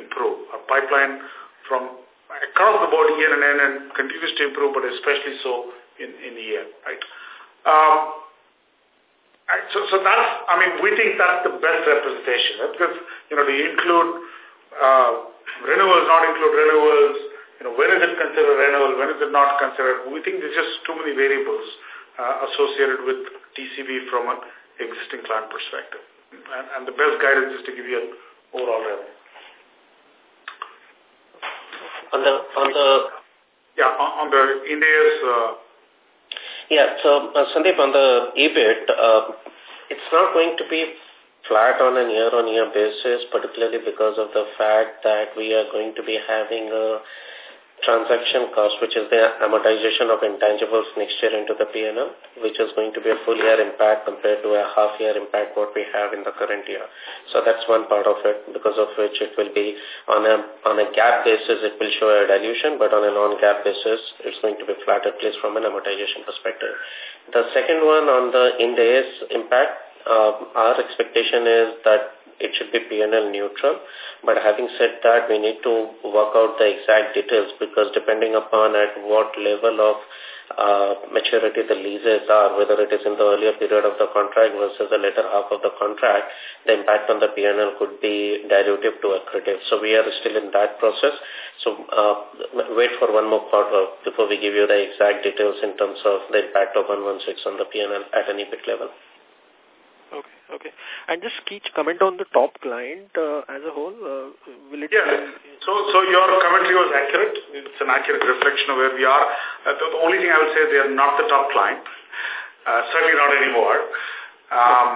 improve. Our pipeline from across the board EN and NN continues to improve, but especially so in, in EN, right? Um, so, so that's, I mean, we think that's the best representation, right? Because, you know, they include uh, renewals, not include renewals, you know, when is it considered renewal, when is it not considered? We think there's just too many variables uh, associated with TCV from an existing client perspective. And, and the best guidance is to give you an overall revenue. On the, on the... Yeah, on, on the Ind AS... Uh, yeah, so uh, Sandeep, on the EBIT, uh, it's not going to be flat on a year-on-year -year basis, particularly because of the fact that we are going to be having a transaction cost, which is the amortization of intangibles next year into the P&L, which is going to be a full year impact compared to a half year impact what we have in the current year. So that's one part of it, because of which it will be on a on a GAAP basis, it will show a dilution, but on a non-GAAP basis, it's going to be flat at least from an amortization perspective. The second one on the Ind AS impact, uh, our expectation is that it should be PNL neutral. But having said that, we need to work out the exact details because depending upon at what level of uh, maturity the leases are, whether it is in the earlier period of the contract versus the later half of the contract, the impact on the PNL could be dilutive to accretive. So we are still in that process. So uh, wait for one more quarter before we give you the exact details in terms of the impact of 116 on the PNL at an EBIT level. Okay. And just keep comment on the top client uh, as a whole. Uh, will it yeah. So, so your commentary was accurate. It's an accurate reflection of where we are. Uh, the, the, only thing I would say, they are not the top client. Uh, certainly not anymore. Um,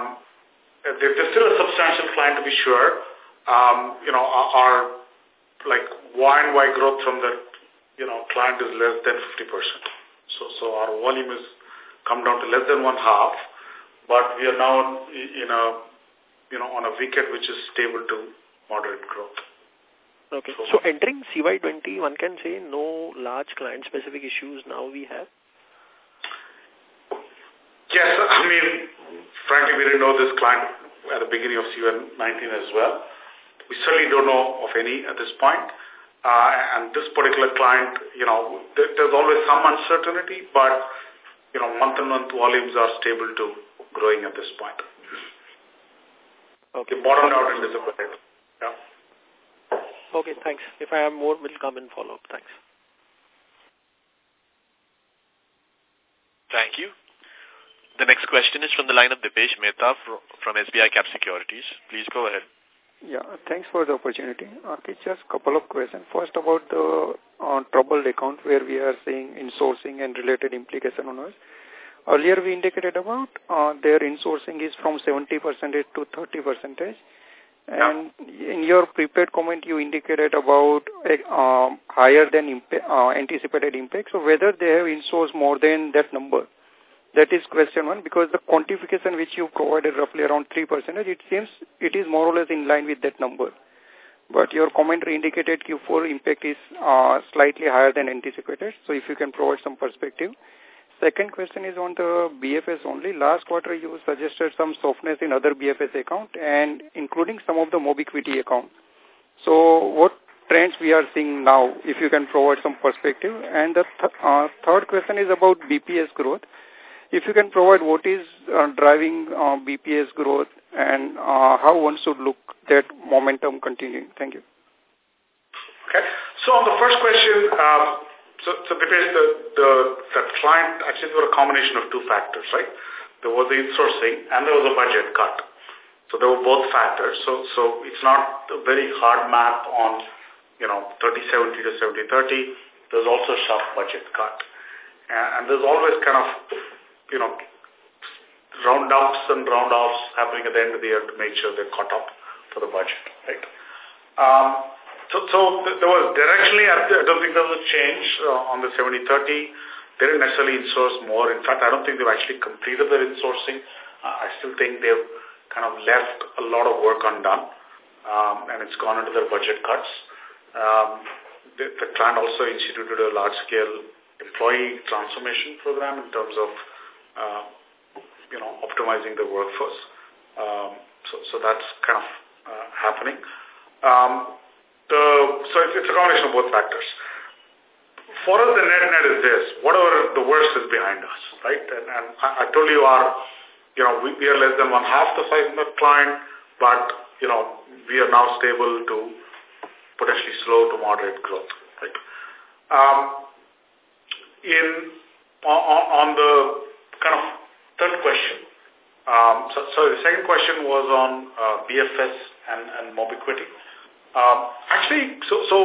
they're, they're still a substantial client to be sure. Um, you know, our, our like Y and Y growth from the you know client is less than 50%. So, so our volume is come down to less than one half but we are now in a, you know, on a wicket which is stable to moderate growth. Okay. So, so entering CY20, one can say no large client-specific issues now we have? Yes, I mean, frankly, we didn't know this client at the beginning of CY19 as well. We certainly don't know of any at this point. Uh, and this particular client, you know, there's always some uncertainty, but, you know, month-on-month -month volumes are stable to growing at this point. Okay. bottomed out in December. Yeah. Okay, thanks. If I have more, we'll come and follow up. Thanks. Thank you. The next question is from the line of Dipesh Mehta from SBI Cap Securities. Please go ahead. Yeah, thanks for the opportunity. Okay, just a couple of questions. First about the uh, troubled account where we are seeing insourcing and related implication on us. Earlier we indicated about uh, their insourcing is from 70% to 30%. And in your prepared comment, you indicated about uh, higher than imp uh, anticipated impact. So whether they have insourced more than that number, that is question one, because the quantification which you provided roughly around 3%, it seems it is more or less in line with that number. But your commentary indicated Q4 impact is uh, slightly higher than anticipated. So if you can provide some perspective. Second question is on the BFS only. Last quarter, you suggested some softness in other BFS account and including some of the Mobiquity account. So what trends we are seeing now, if you can provide some perspective. And the th uh, third question is about BPS growth. If you can provide what is uh, driving uh, BPS growth and uh, how one should look that momentum continuing. Thank you. Okay. So on the first question, um, so, so because the, the, the client, actually there were a combination of two factors, right? There was the insourcing and there was a budget cut. So there were both factors. So, so it's not a very hard math on, you know, 30-70 to 70-30. There's also a sharp budget cut. And, and there's always kind of, you know, round-ups and round-offs happening at the end of the year to make sure they're caught up for the budget, right? Um, so, so there was directionally, I don't think there was a change uh, on the 70-30. They didn't necessarily insource more. In fact, I don't think they've actually completed their insourcing. Uh, I still think they've kind of left a lot of work undone, um, and it's gone into their budget cuts. Um, the, the client also instituted a large-scale employee transformation program in terms of, uh, you know, optimizing the workforce. Um, so, so that's kind of uh, happening. Um, the, so it's, it's a combination of both factors. For us, the net-net is this. Whatever the worst is behind us, right? And, and I, I told you our, you know, we, we are less than one half the size of the client, but, you know, we are now stable to potentially slow to moderate growth, right? Um, in, on, on the kind of third question, um, so, so the second question was on uh, BFS and, and Mobiquity. Um, actually, so, so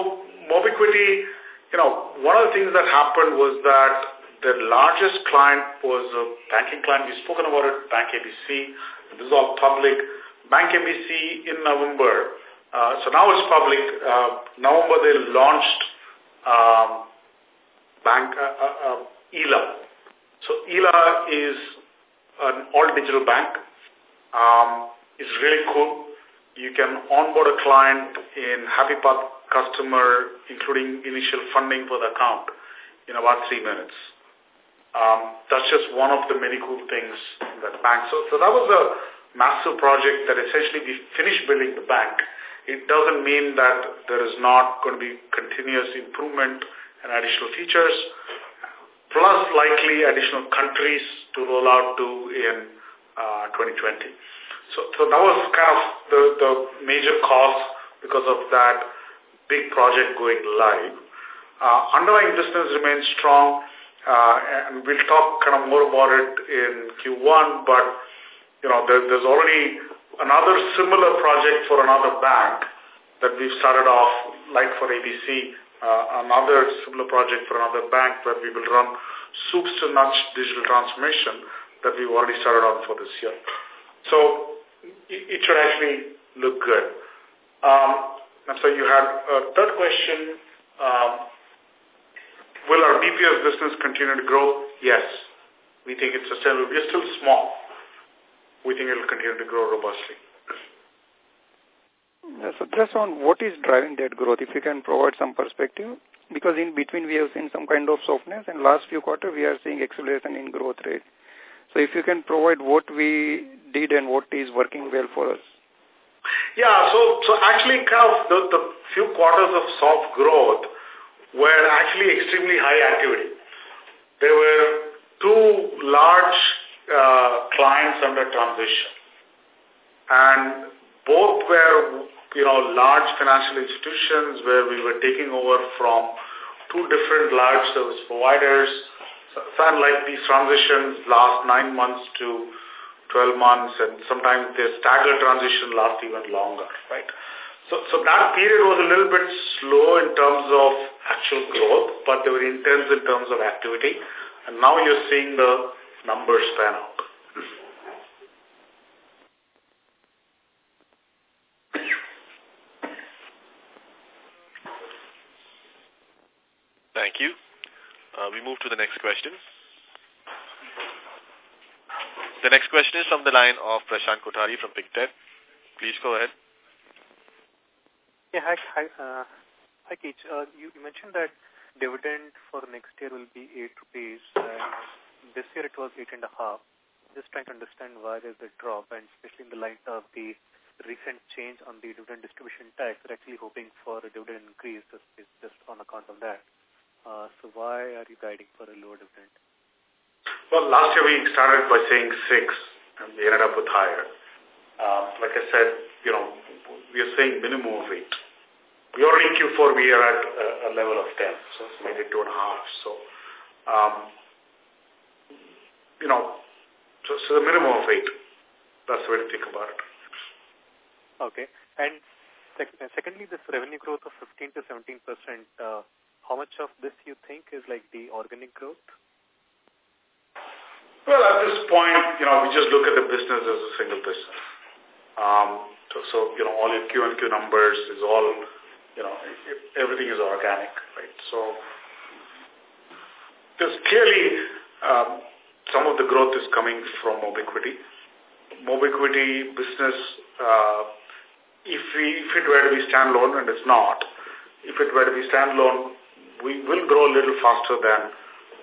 Mobiquity, you know, one of the things that happened was that the largest client was a banking client. We've spoken about it, Bank ABC. This is all public. Bank ABC in November. Uh, so now it's public. Uh, November they launched um, Bank uh, uh, uh ELA. So ELA is an all-digital bank. Um, it's really cool you can onboard a client in HappyPath customer, including initial funding for the account, in about three minutes. Um, that's just one of the many cool things that bank. So, so that was a massive project that essentially we finished building the bank. It doesn't mean that there is not going to be continuous improvement and additional features, plus likely additional countries to roll out to in uh, 2020. So, so that was kind of the, the major cause because of that big project going live. Uh, underlying business remains strong, uh, and we'll talk kind of more about it in Q1, but, you know, there, there's already another similar project for another bank that we've started off, like for ABC, uh, another similar project for another bank where we will run soups to nuts digital transformation that we've already started on for this year. So it should actually look good. Um, and so you had a third question. Um, will our BPS business continue to grow? Yes. We think it's sustainable. We're still small. We think it will continue to grow robustly. So just on what is driving that growth, if you can provide some perspective, because in between we have seen some kind of softness and last few quarters we are seeing acceleration in growth rate. So if you can provide what we did and what is working well for us. Yeah, so so actually kind of the, the few quarters of soft growth were actually extremely high activity. There were two large uh, clients under transition. And both were, you know, large financial institutions where we were taking over from two different large service providers and like these transitions last nine months to 12 months, and sometimes the staggered transition lasts even longer, right? So, so that period was a little bit slow in terms of actual growth, but they were intense in terms of activity. And now you're seeing the numbers pan out. Thank you. Uh, we move to the next question. The next question is from the line of Prashant Kothari from Pictet. Please go ahead. Yeah, hi, hi, uh, hi Keech. Uh, you, you mentioned that dividend for next year will be 8 rupees. And this year it was 8.5. Just trying to understand why there's a drop, and especially in the light of the recent change on the dividend distribution tax, we're actually hoping for a dividend increase just, just on account of that. Uh, so why are you guiding for a lower dividend? Well, last year we started by saying six, and we ended up with higher. Uh, like I said, you know, we are saying minimum of eight. We already in Q4 we are at a, a level of 10, so it's maybe two and a half. So, um, you know, so, so the minimum of eight. That's the way to think about it. Okay. And sec secondly, this revenue growth of 15 to 17 percent, uh, how much of this you think is like the organic growth? Well, at this point, you know, we just look at the business as a single business. Um, so, so, you know, all your Q and Q numbers is all, you know, everything is organic, right? So, there's clearly um, some of the growth is coming from Mobiquity. Mobiquity business, uh, if, we, if it were to be standalone, and it's not, if it were to be standalone, we will grow a little faster than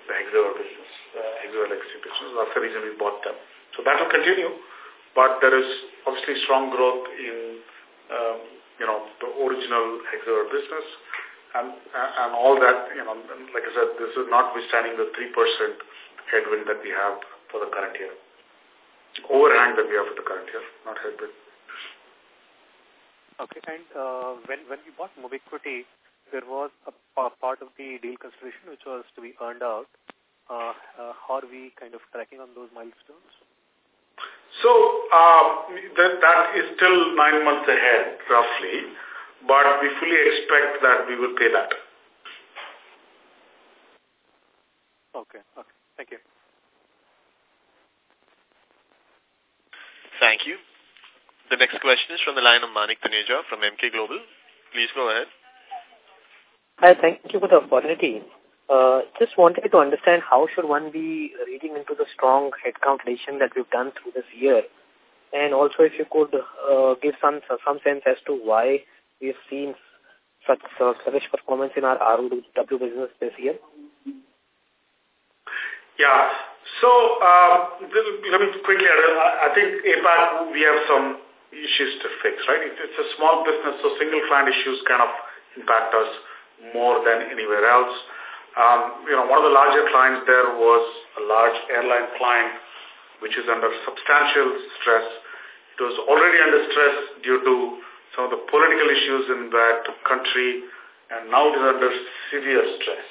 the Hexaware business, uh, Hexaware business. That's the reason we bought them. So that will continue, but there is obviously strong growth in, um, you know, the original Hexaware business. And, and all that, you know, like I said, this is notwithstanding the 3% headwind that we have for the current year. Overhang that we have for the current year, not headwind. Okay, and uh, when, when we bought Mobiquity, there was a part of the deal consideration which was to be earned out. Uh, uh, how are we kind of tracking on those milestones? So um, that, that is still nine months ahead, roughly, but we fully expect that we will pay that. Okay, okay. Thank you. Thank you. The next question is from the line of Manik Taneja from Emkay Global. Please go ahead. Hi, thank you for the opportunity. Uh, just wanted to understand how should one be reading into the strong headcount addition that we've done through this year, and also if you could uh, give some some sense as to why we've seen such uh, sluggish performance in our ROW business this year. Yeah. So uh, let me quickly. I think APAC we have some issues to fix, right? It's a small business, so single client issues kind of impact us more than anywhere else. Um, you know, one of the larger clients there was a large airline client which is under substantial stress. It was already under stress due to some of the political issues in that country, and now it is under severe stress.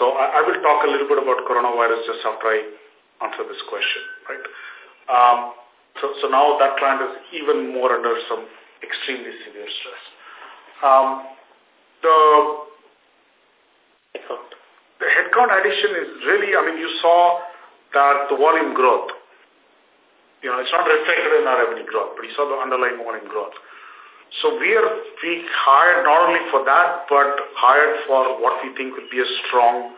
So I, I will talk a little bit about coronavirus just after I answer this question, right? Um, so, so now that client is even more under some extremely severe stress. Um, the headcount. The headcount addition is really, I mean, you saw that the volume growth, you know, it's not reflected in our revenue growth, but you saw the underlying volume growth. So we are, we hired not only for that, but hired for what we think would be a strong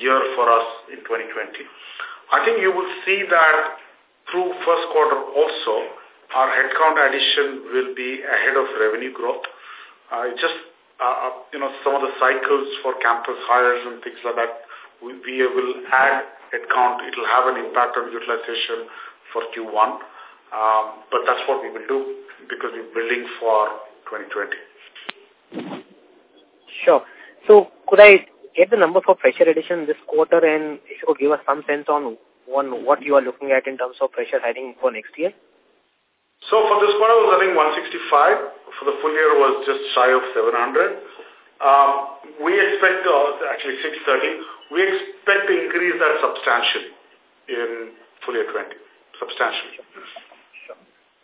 year for us in 2020. I think you will see that through first quarter also, our headcount addition will be ahead of revenue growth. Uh, just uh, you know, some of the cycles for campus hires and things like that, we, we will add headcount. It will have an impact on utilization for Q1. Um, but that's what we will do because we're building for 2020. Sure. So could I get the number for fresher addition this quarter and if you could give us some sense on, on what you are looking at in terms of fresher hiring for next year? So for this quarter, I was running 165. For the full year, was just shy of 700. um, we expect, uh, actually 630, we expect to increase that substantially in full year 20, substantially. Sure.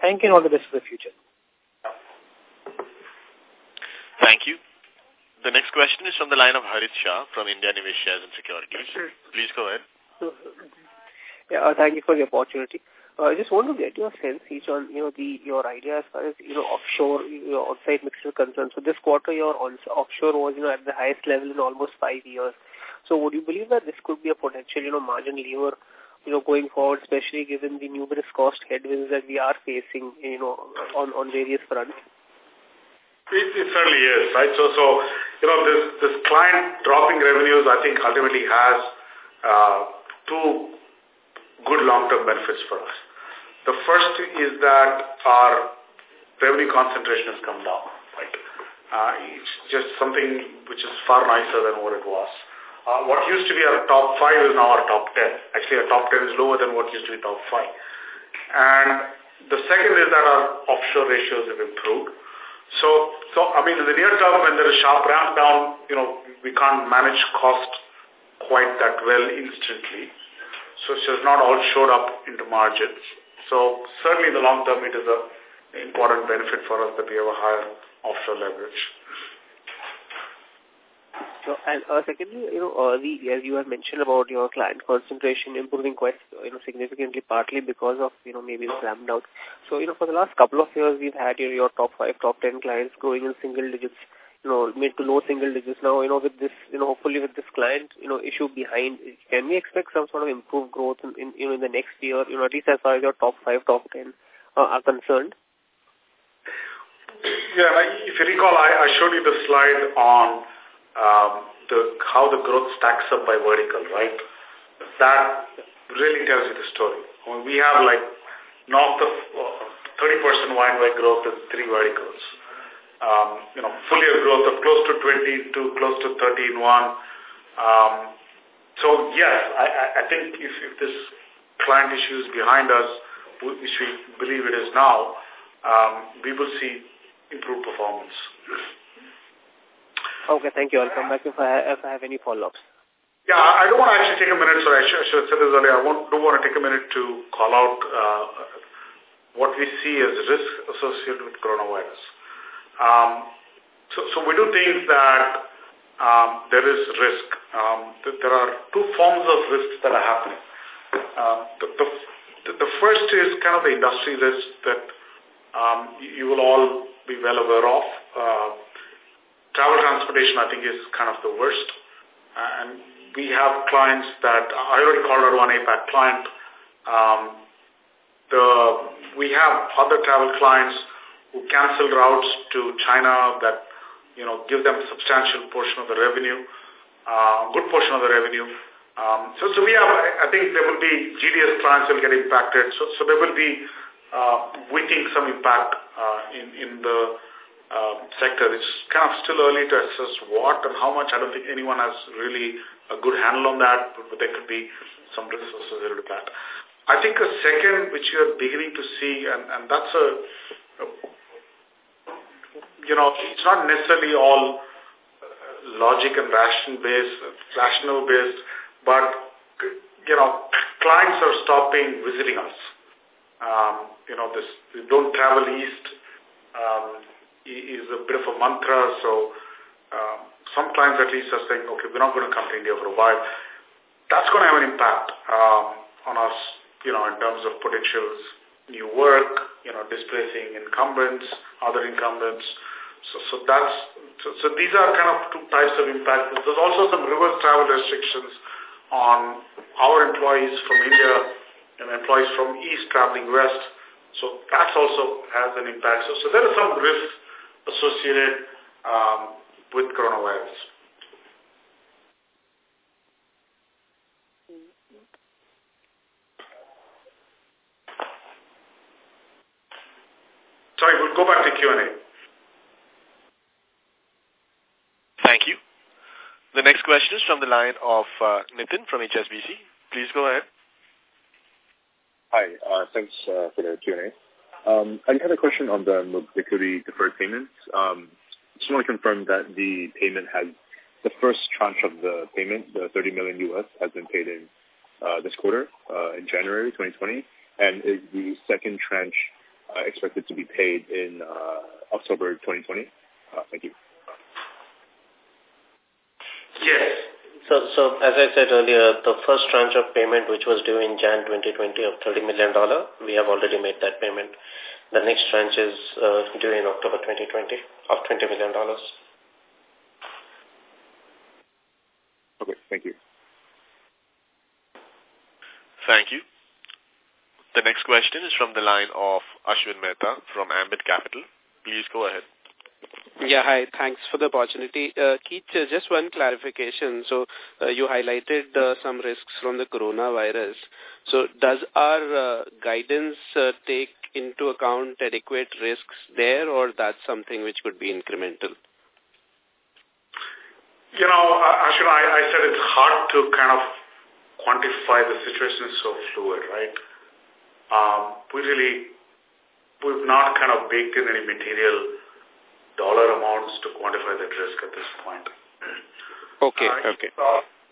Thank you and all the best for the future. Thank you. The next question is from the line of Harit Shah from India Nivesh Shares and Securities. Please go ahead. Yeah, uh, thank you for the opportunity. Uh, I just want to get your sense each on, you know, the your idea as far as, you know, offshore, your on-site mix is concerned. So this quarter, your offshore was, you know, at the highest level in almost five years. So would you believe that this could be a potential, you know, margin lever, you know, going forward, especially given the numerous cost headwinds that we are facing, you know, on, on various fronts? It, it certainly is, right? So, so you know, this, this client dropping revenues, I think, ultimately has uh, two good long-term benefits for us. The first is that our revenue concentration has come down. Right? Uh, it's just something which is far nicer than what it was. Uh, what used to be our top five is now our top ten. Actually, our top ten is lower than what used to be top five. And the second is that our offshore ratios have improved. So, so I mean, in the near term, when there is sharp ramp down, you know, we can't manage cost quite that well instantly. So it has not all showed up into margins. So certainly in the long term, it is an important benefit for us that we have a higher offshore leverage. So, and uh, secondly, you know, uh, the, as you have mentioned about your client concentration improving quite, you know, significantly, partly because of, you know, maybe the clamp down. So, you know, for the last couple of years, we've had your, your top five, top ten clients growing in single digits, you know, mid to low single digits. Now, you know, with this, you know, hopefully with this client, you know, issue behind, can we expect some sort of improved growth in, in you know, in the next year, you know, at least as far as your top five, top ten uh, are concerned? Yeah, if you recall, I, I showed you the slide on um, the how the growth stacks up by vertical, right? That really tells you the story. We have like north of 30% uh, wine growth in three verticals um, you know, full year growth of close to 20 to close to 30 in one. Um, so yes, I, I think if, if this client issue is behind us, which we believe it is now, um, we will see improved performance. Okay, thank you. I'll come back if I, if I have any follow-ups. Yeah, I don't want to actually take a minute, so I should, I should have said this earlier. I won't, don't want to take a minute to call out uh, what we see as risk associated with coronavirus. Um, so, so we do think that um, there is risk. Um, th there are two forms of risks that are happening. Uh, the, the, the first is kind of the industry risk that um, you will all be well aware of. Uh, travel transportation, I think, is kind of the worst. Uh, and we have clients that, I already called out one APAC client. Um, the, we have other travel clients who cancel routes to China that, you know, give them a substantial portion of the revenue, uh, good portion of the revenue. Um, so, so we have, I think there will be GDS clients will get impacted. So, so there will be, uh, we think some impact, uh, in, in the, uh, sector. It's kind of still early to assess what and how much. I don't think anyone has really a good handle on that, but, but there could be some risks associated with that. I think a second, which you are beginning to see, and, and that's a, you know, it's not necessarily all logic and rational-based, rational based, but you know, clients are stopping visiting us. Um, you know, this don't travel east um, is a bit of a mantra. So um, some clients at least are saying, okay, we're not going to come to India for a while. That's going to have an impact um, on us, you know, in terms of potential new work, you know, displacing incumbents, other incumbents. So, so that's so, so these are kind of two types of impact. There's also some reverse travel restrictions on our employees from India and employees from East traveling West. So that also has an impact. So, so there are some risks associated um, with coronavirus. Sorry, we'll go back to Q&A. Thank you. The next question is from the line of uh, Nitin from HSBC. Please go ahead. Hi, uh, thanks uh, for the Q&A. Um, I had a question on the Mobiquity deferred payments. Um, just want to confirm that the payment has, the first tranche of the payment, the 30 million US, has been paid in uh, this quarter, uh, in January 2020, and is the second tranche uh, expected to be paid in uh, October 2020? Uh, thank you. Yes. So, so as I said earlier, the first tranche of payment, which was due in Jan 2020 of $30 million, we have already made that payment. The next tranche is uh, due in October 2020 of $20 million. Okay, thank you. Thank you. The next question is from the line of Ashwin Mehta from Ambit Capital. Please go ahead. Yeah, hi. Thanks for the opportunity. Uh, Keech, uh, just one clarification. So uh, you highlighted uh, some risks from the coronavirus. So does our uh, guidance uh, take into account adequate risks there or that's something which could be incremental? You know, Ashwin, I, I said it's hard to kind of quantify the situation so fluid, right? Um, we really, we've not kind of baked in any material dollar amounts to quantify that risk at this point. Okay, uh, okay.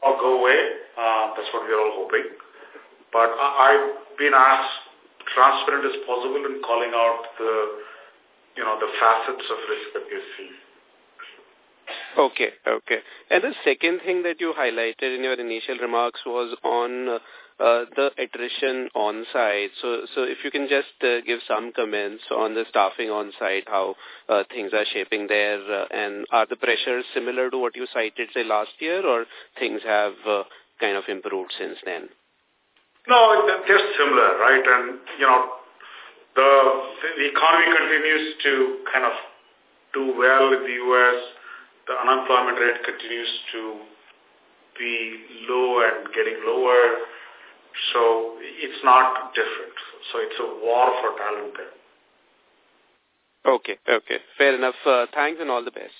I'll go away. Uh, that's what we're all hoping. But I, I've been as transparent as possible in calling out the, you know, the facets of risk that we see. Okay, okay. And the second thing that you highlighted in your initial remarks was on uh, uh, the attrition on site. So, so if you can just uh, give some comments on the staffing on site, how uh, things are shaping there, uh, and are the pressures similar to what you cited say last year, or things have uh, kind of improved since then? No, they're similar, right? And you know, the the economy continues to kind of do well in the U.S. The unemployment rate continues to be low and getting lower. So it's not different. So it's a war for talent there. Okay, okay. Fair enough. Uh, thanks and all the best.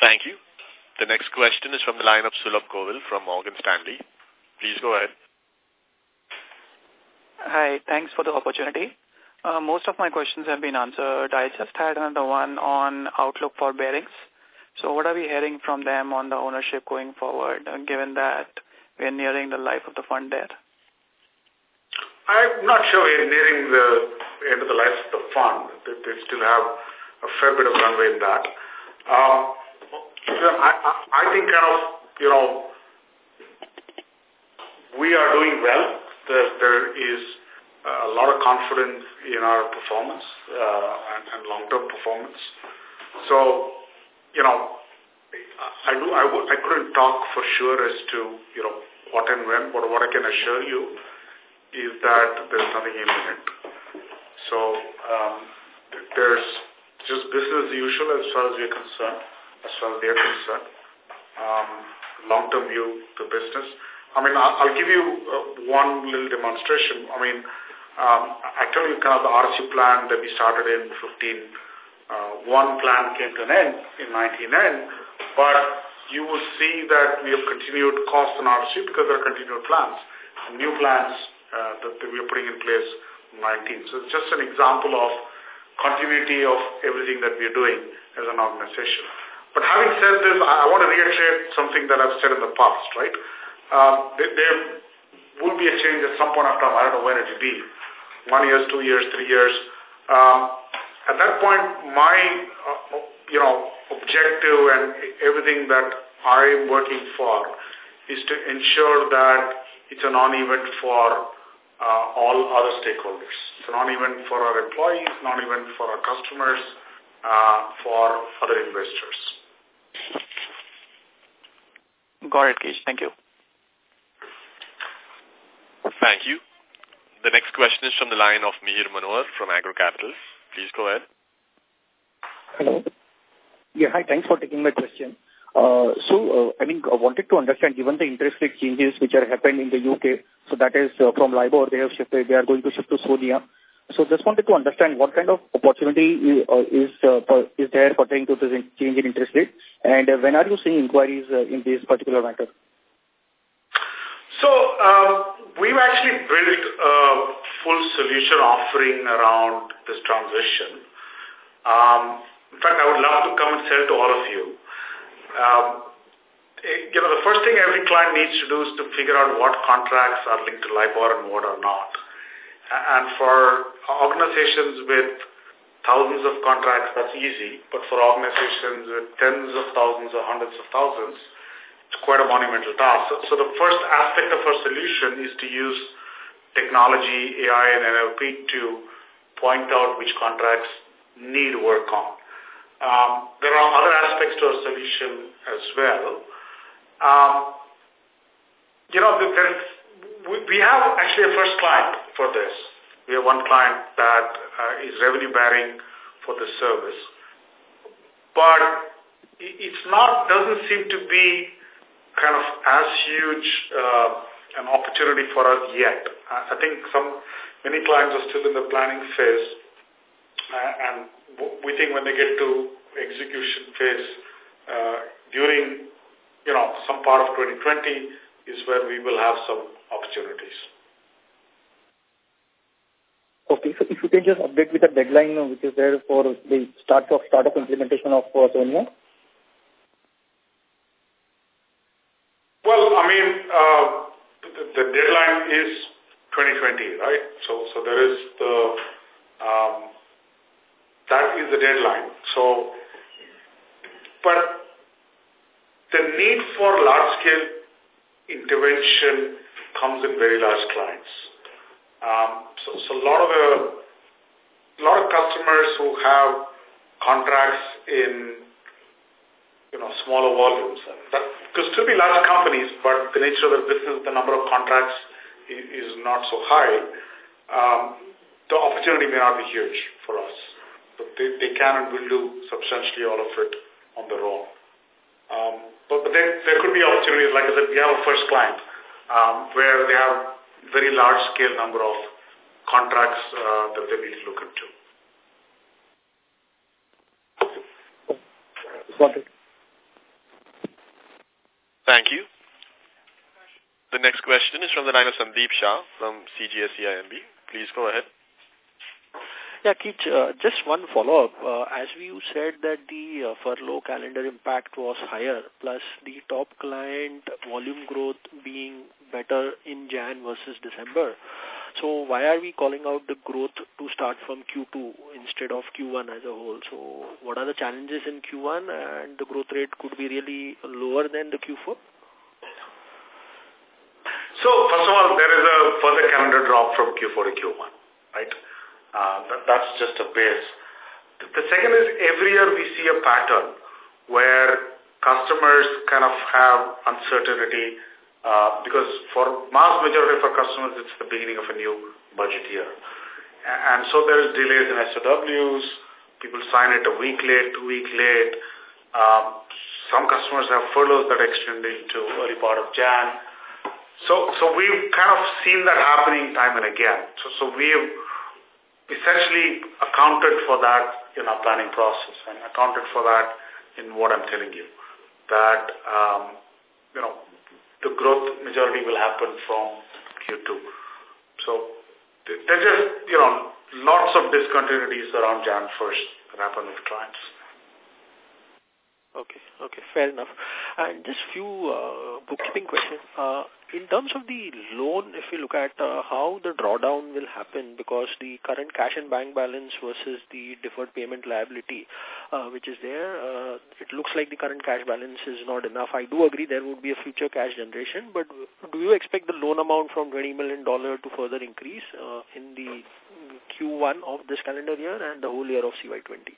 Thank you. The next question is from the line of Sulabh Govil from Morgan Stanley. Please go ahead. Hi, thanks for the opportunity. Uh, most of my questions have been answered. I just had another one on outlook for Barings. So what are we hearing from them on the ownership going forward, uh, given that we're nearing the life of the fund there? I'm not sure we're nearing the end of the life of the fund. They, they still have a fair bit of runway in that. Um, I, I, think kind of, you know, we are doing well. There, there is a lot of confidence in our performance uh, and, and long-term performance. So, you know, I do. I, I couldn't talk for sure as to you know what and when, but what I can assure you is that there's nothing imminent. So um, there's just business as usual as far as we're concerned, as far as they're concerned. Um, long-term view to business. I mean, I'll, I'll give you uh, one little demonstration. I mean, um, I tell you kind of the RC plan that we started in 15. Uh, one plan came to an end in 19 end, but you will see that we have continued costs on RSU because there are continued plans. New plans uh, that, that we are putting in place in 19. So it's just an example of continuity of everything that we are doing as an organization. But having said this, I, I want to reiterate something that I've said in the past, right? Um, there, there will be a change at some point of time. I don't know when it will be. One years, two years, three years. Um, at that point, my, uh, you know, objective and everything that I'm working for is to ensure that it's a non-event for uh, all other stakeholders. It's a non-event for our employees, non-event for our customers, uh, for other investors. Got it, Keech. Thank you. Thank you. The next question is from the line of Mihir Manohar from Agro Capital. Please go ahead. Hello. Yeah, hi. Thanks for taking my question. Uh, so, uh, I mean, I wanted to understand, given the interest rate changes which are happened in the UK, so that is uh, from LIBOR, they have shifted, they are going to shift to SONIA. So, just wanted to understand what kind of opportunity is uh, is, uh, for, is there pertaining to this change in interest rate, and uh, when are you seeing inquiries uh, in this particular matter? So, um, we've actually built a full solution offering around this transition. Um, in fact, I would love to come and sell to all of you. Um, eh, you know, the first thing every client needs to do is to figure out what contracts are linked to LIBOR and what are not. And for organizations with thousands of contracts, that's easy. But for organizations with tens of thousands or hundreds of thousands, it's quite a monumental task. So, so the first aspect of our solution is to use technology, AI, and NLP to point out which contracts need work on. Um, there are other aspects to our solution as well. Um, you know, we have actually a first client for this. We have one client that uh, is revenue bearing for the service. But it's not, doesn't seem to be kind of as huge uh, an opportunity for us yet. I think some many clients are still in the planning phase, uh, and we think when they get to execution phase uh, during you know some part of 2020 is where we will have some opportunities. Okay, so if you can just update with the deadline which is there for the start of start of implementation of uh, SONIA. Well, I mean, uh, the, the, deadline is 2020, right? So, so there is the um, that is the deadline. So, but the need for large-scale intervention comes in very large clients. Um, so, so a lot of a lot of customers who have contracts in, you know, smaller volumes. That could still be large companies, but the nature of their business, the number of contracts is, is not so high. Um, the opportunity may not be huge for us, but they, they can and will do substantially all of it on their own. Um, but but there, there could be opportunities, like I said, we have a first client um, where they have very large scale number of contracts uh, that they need to look into. Got it. Thank you. The next question is from the line of Sandeep Shah from CGS-CIMB. Please go ahead. Yeah, uh, just one follow-up. Uh, as you said that the uh, furlough calendar impact was higher, plus the top client volume growth being better in Jan versus December. So why are we calling out the growth to start from Q2 instead of Q1 as a whole? So what are the challenges in Q1 and the growth rate could be really lower than the Q4? So first of all, there is a further calendar drop from Q4 to Q1, right? Uh, that, that's just a base. The, second is every year we see a pattern where customers kind of have uncertainty uh, because for mass majority of our customers, it's the beginning of a new budget year. And so there is delays in SOWs, people sign it a week late, two week late. Um, some customers have furloughs that extend into early part of Jan. So, so we've kind of seen that happening time and again. So, so we've essentially accounted for that in our planning process and accounted for that in what I'm telling you. That, um, you know, the growth majority will happen from Q2. So there's just, you know, lots of discontinuities around Jan 1st that happen with clients. Okay, okay, fair enough. And just few uh, bookkeeping questions. Uh, in terms of the loan, if you look at uh, how the drawdown will happen, because the current cash and bank balance versus the deferred payment liability, uh, which is there, uh, it looks like the current cash balance is not enough. I do agree there would be a future cash generation, but do you expect the loan amount from $20 million to further increase uh, in the Q1 of this calendar year and the whole year of CY20?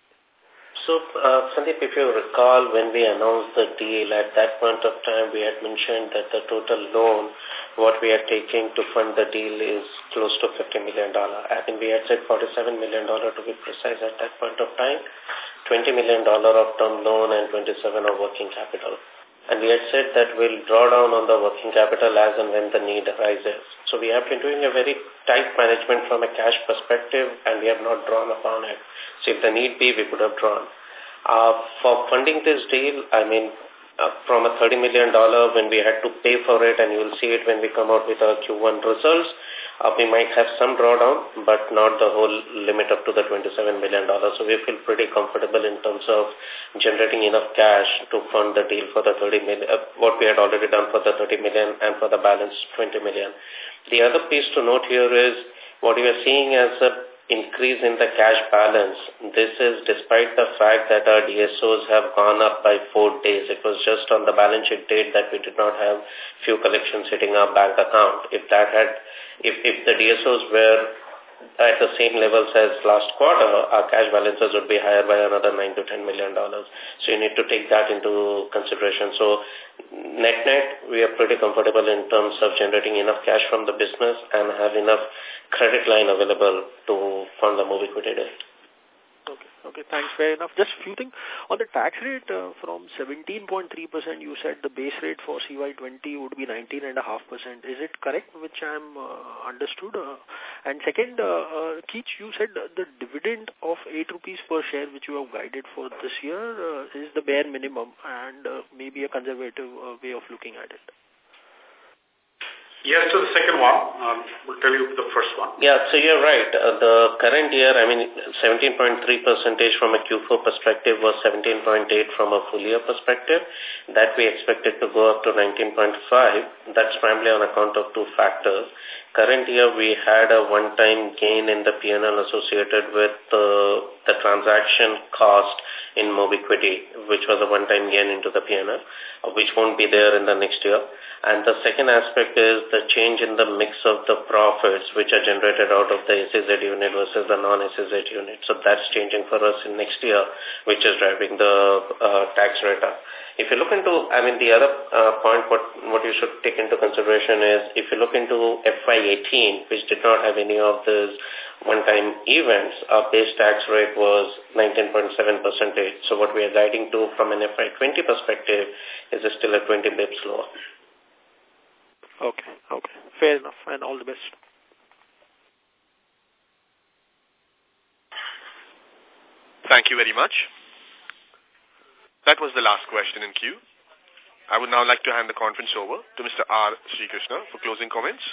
So, uh, Sandeep, if you recall, when we announced the deal, at that point of time, we had mentioned that the total loan, what we are taking to fund the deal is close to $50 million. I think we had said $47 million to be precise at that point of time, $20 million of term loan and 27 of working capital. And we had said that we'll draw down on the working capital as and when the need arises. So we have been doing a very tight management from a cash perspective and we have not drawn upon it. So if the need be, we could have drawn. Uh, for funding this deal, I mean, uh, from a $30 million when we had to pay for it and you will see it when we come out with our Q1 results, uh, we might have some drawdown, but not the whole limit up to the $27 million. So we feel pretty comfortable in terms of generating enough cash to fund the deal for the 30 million, uh, what we had already done for the 30 million and for the balance 20 million. The other piece to note here is what we are seeing as a increase in the cash balance. This is despite the fact that our DSOs have gone up by four days. It was just on the balance sheet date that we did not have few collections hitting our bank account. If that had, if, if the DSOs were at the same levels as last quarter, our cash balances would be higher by another 9 to 10 million dollars. So you need to take that into consideration. So net net, we are pretty comfortable in terms of generating enough cash from the business and have enough credit line available to fund the Mobiquity deal. Okay, thanks. Fair enough. Just a few things. On the tax rate uh, from 17.3%, you said the base rate for CY20 would be 19.5%. Is it correct, which I'm uh, understood? Uh, and second, uh, uh, Keech, you said the dividend of 8 rupees per share, which you have guided for this year, uh, is the bare minimum and uh, maybe a conservative way of looking at it. Yes to the second one. Um, we'll tell you the first one. Yeah, so you're right. Uh, the current year, I mean, 17.3 percentage from a Q4 perspective was 17.8 from a full year perspective. That we expected to go up to 19.5. That's primarily on account of two factors. Current year, we had a one-time gain in the PNL associated with uh, the transaction cost in Mobiquity, which was a one-time gain into the PNL, which won't be there in the next year. And the second aspect is the change in the mix of the profits which are generated out of the SEZ unit versus the non-SEZ unit. So that's changing for us in next year, which is driving the uh, tax rate up. If you look into, I mean, the other uh, point what, what you should take into consideration is if you look into FY18, which did not have any of these one-time events, our base tax rate was 19.7 percentage. So what we are guiding to from an FY20 perspective is still a 20 bips lower. Okay, okay. Fair enough, and all the best. Thank you very much. That was the last question in queue. I would now like to hand the conference over to Mr. R. Srikrishna for closing comments.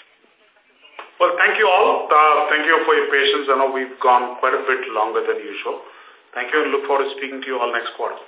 Well, thank you all. Uh, thank you for your patience. I know we've gone quite a bit longer than usual. Thank you and look forward to speaking to you all next quarter.